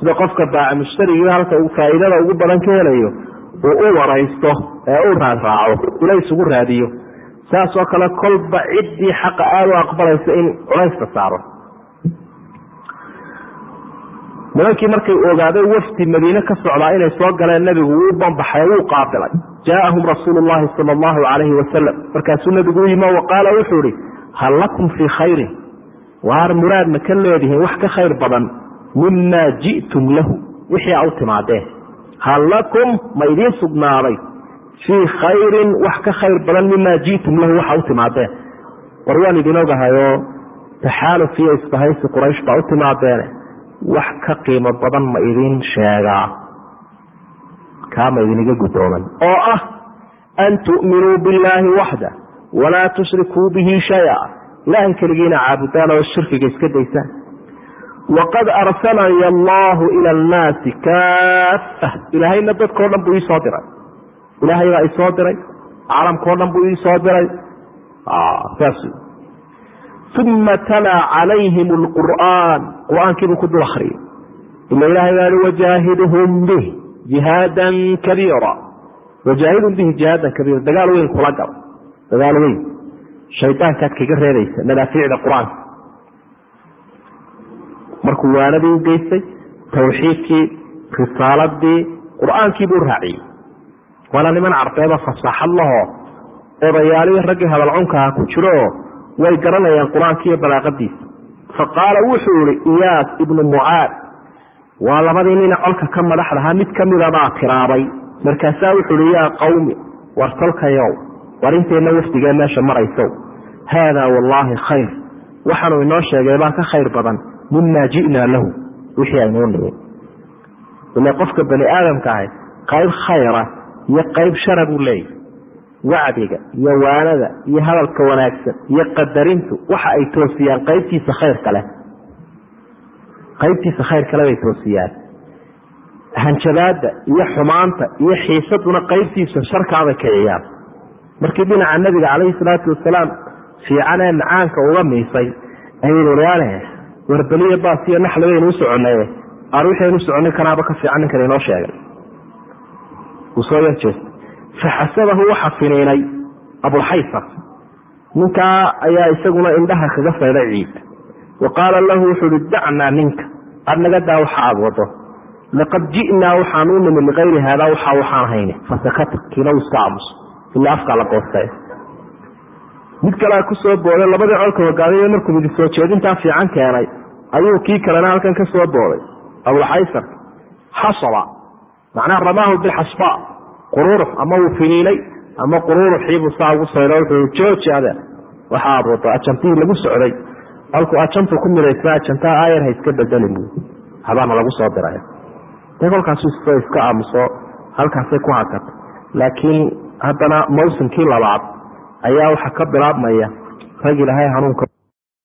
sida qofka baaca mushtarigii halka uu faa'iidada ugu badan ka helayo uu u waraysto ee u raadraaco ilays ugu raadiyo. Saasoo kale kolba ciddii xaqa aada u aqbalaysa in culayska saaro. Nimankii markay ogaaday wafdi madiine ka socdaa inay soo galeen nebigu wuu banbaxay wuu qaabilay. Jaaahum rasuulu llahi sala allahu calayhi wasalam markaasuu nebigu u yimi wa qaala wuxuu ihi hal lakum fii khayrin? Waar muraad ma ka leedihiin wax ka khayr badan mima ji'tum lahu wixii a u timaadeen hal lakum ma idiin sugnaaday. Fii khayrin wax ka khayr badan mima ji'tum lahu waxa u timaadeen war waan idin ogahayoo taxaaluf iyo isbahaysi quraysh baa u timaadeene wax ka qiimo badan ma idin sheegaa kaama idiniga guddooman oo ah an tu'minuu billaahi waxda walaa tushrikuu bihi shaya. Ilaahay keligiina caabudaan oo shirkiga iska daysaan waqad arsalani allahu ila annaasi kaafa ilaahayna dadkao dhan buu iisoo diray ilaahay baa isoo diray caalamkao dhan buu iisoo diray saas uma talaa calayhim alqur'aan qur'aankiibuu ku dul akriyay ila ilahay baa i wajaahiduhum bih jihaadan kabiira wajaahidhum bihi jihaadan kabiira dagaal weyn kula gal dagaal weyn shaydaankaad kaga reebaysa madaafiicda qur'aanka markuu waanadii u geystay tawxiidkii risaaladii qur'aankii buu raaciyey. Waana niman carbeeba fasaaxad lahoo odayaalihii raggii hadalcunkaha ku jirooo way garanayaan qur'aanka iyo balaaqadiisa. Fa qaala wuxuu ihi iyaas ibnu mucaad waa labadii nina colka ka madaxdahaa mid kamidabaa tiraabay. Markaasaa wuxuu ihi yaa qawmi war tolkayow war inteenna wafdigee meesha maraysow. Haadaa wallaahi khayr waxaanuu inoo sheegay baa ka khayr badan mima ji'naa lahu wixii aynuu nimin ile qofka bani aadamka ahay qayb khayra iyo qayb shara buu leeyahy wacdiga iyo waanada iyo hadalka wanaagsan iyo qadarintu waxa ay toosiyaan qaybtiisa khayr kale qaybtiisa khayr kale bay toosiyaan hanjabaada iyo xumaanta iyo xiisaduna qaybtiisa sharkaabay kiciyaan markii dhinaca nabiga calayhi salaatu wasalaam fiicanee macaanka uga miisay aynuyaane warbeliya baas iyo naxli baynu u soconay aan wixaynu soconi kanaaba ka fiican ninkan inoo sheegay. Uu soo yarjeesta waxa finiinay abulxaysar ninkaa ayaa isaguna indhaha kaga fayday ciid. Wa qaala lahu wuxuu uhi dacnaa ninka ad naga daa waxa aad wado laqad ji'naa waxaan u nimi likayri haadaa waxa waxaan hayne. Fasakata kiina iska aamuso ilaa afkaa la goostay mid kalea ku soo booday labadii colka hogaamiye markuu midi soo jeedintaa fiican keenay. Ayuu kii kalena halkan ka booday. Abulxaysar xasaba macnaha ramaahu bilxasba qururux ama uu finiinay ama qururuxiibuu saa ugu saydo wuxuu jooji adeer waxa aad wado ajantihii lagu socday. Halkuu ajantu ku midhaysna ajantaa aayar ha iska bedelin bu habaana lagu soo diray de kolkaasu iska aamuso halkaasay ku hakata laakiin haddana mawsimkii labaad ayaa waxaa ka bilaabmaya rag ilaahay hanuunka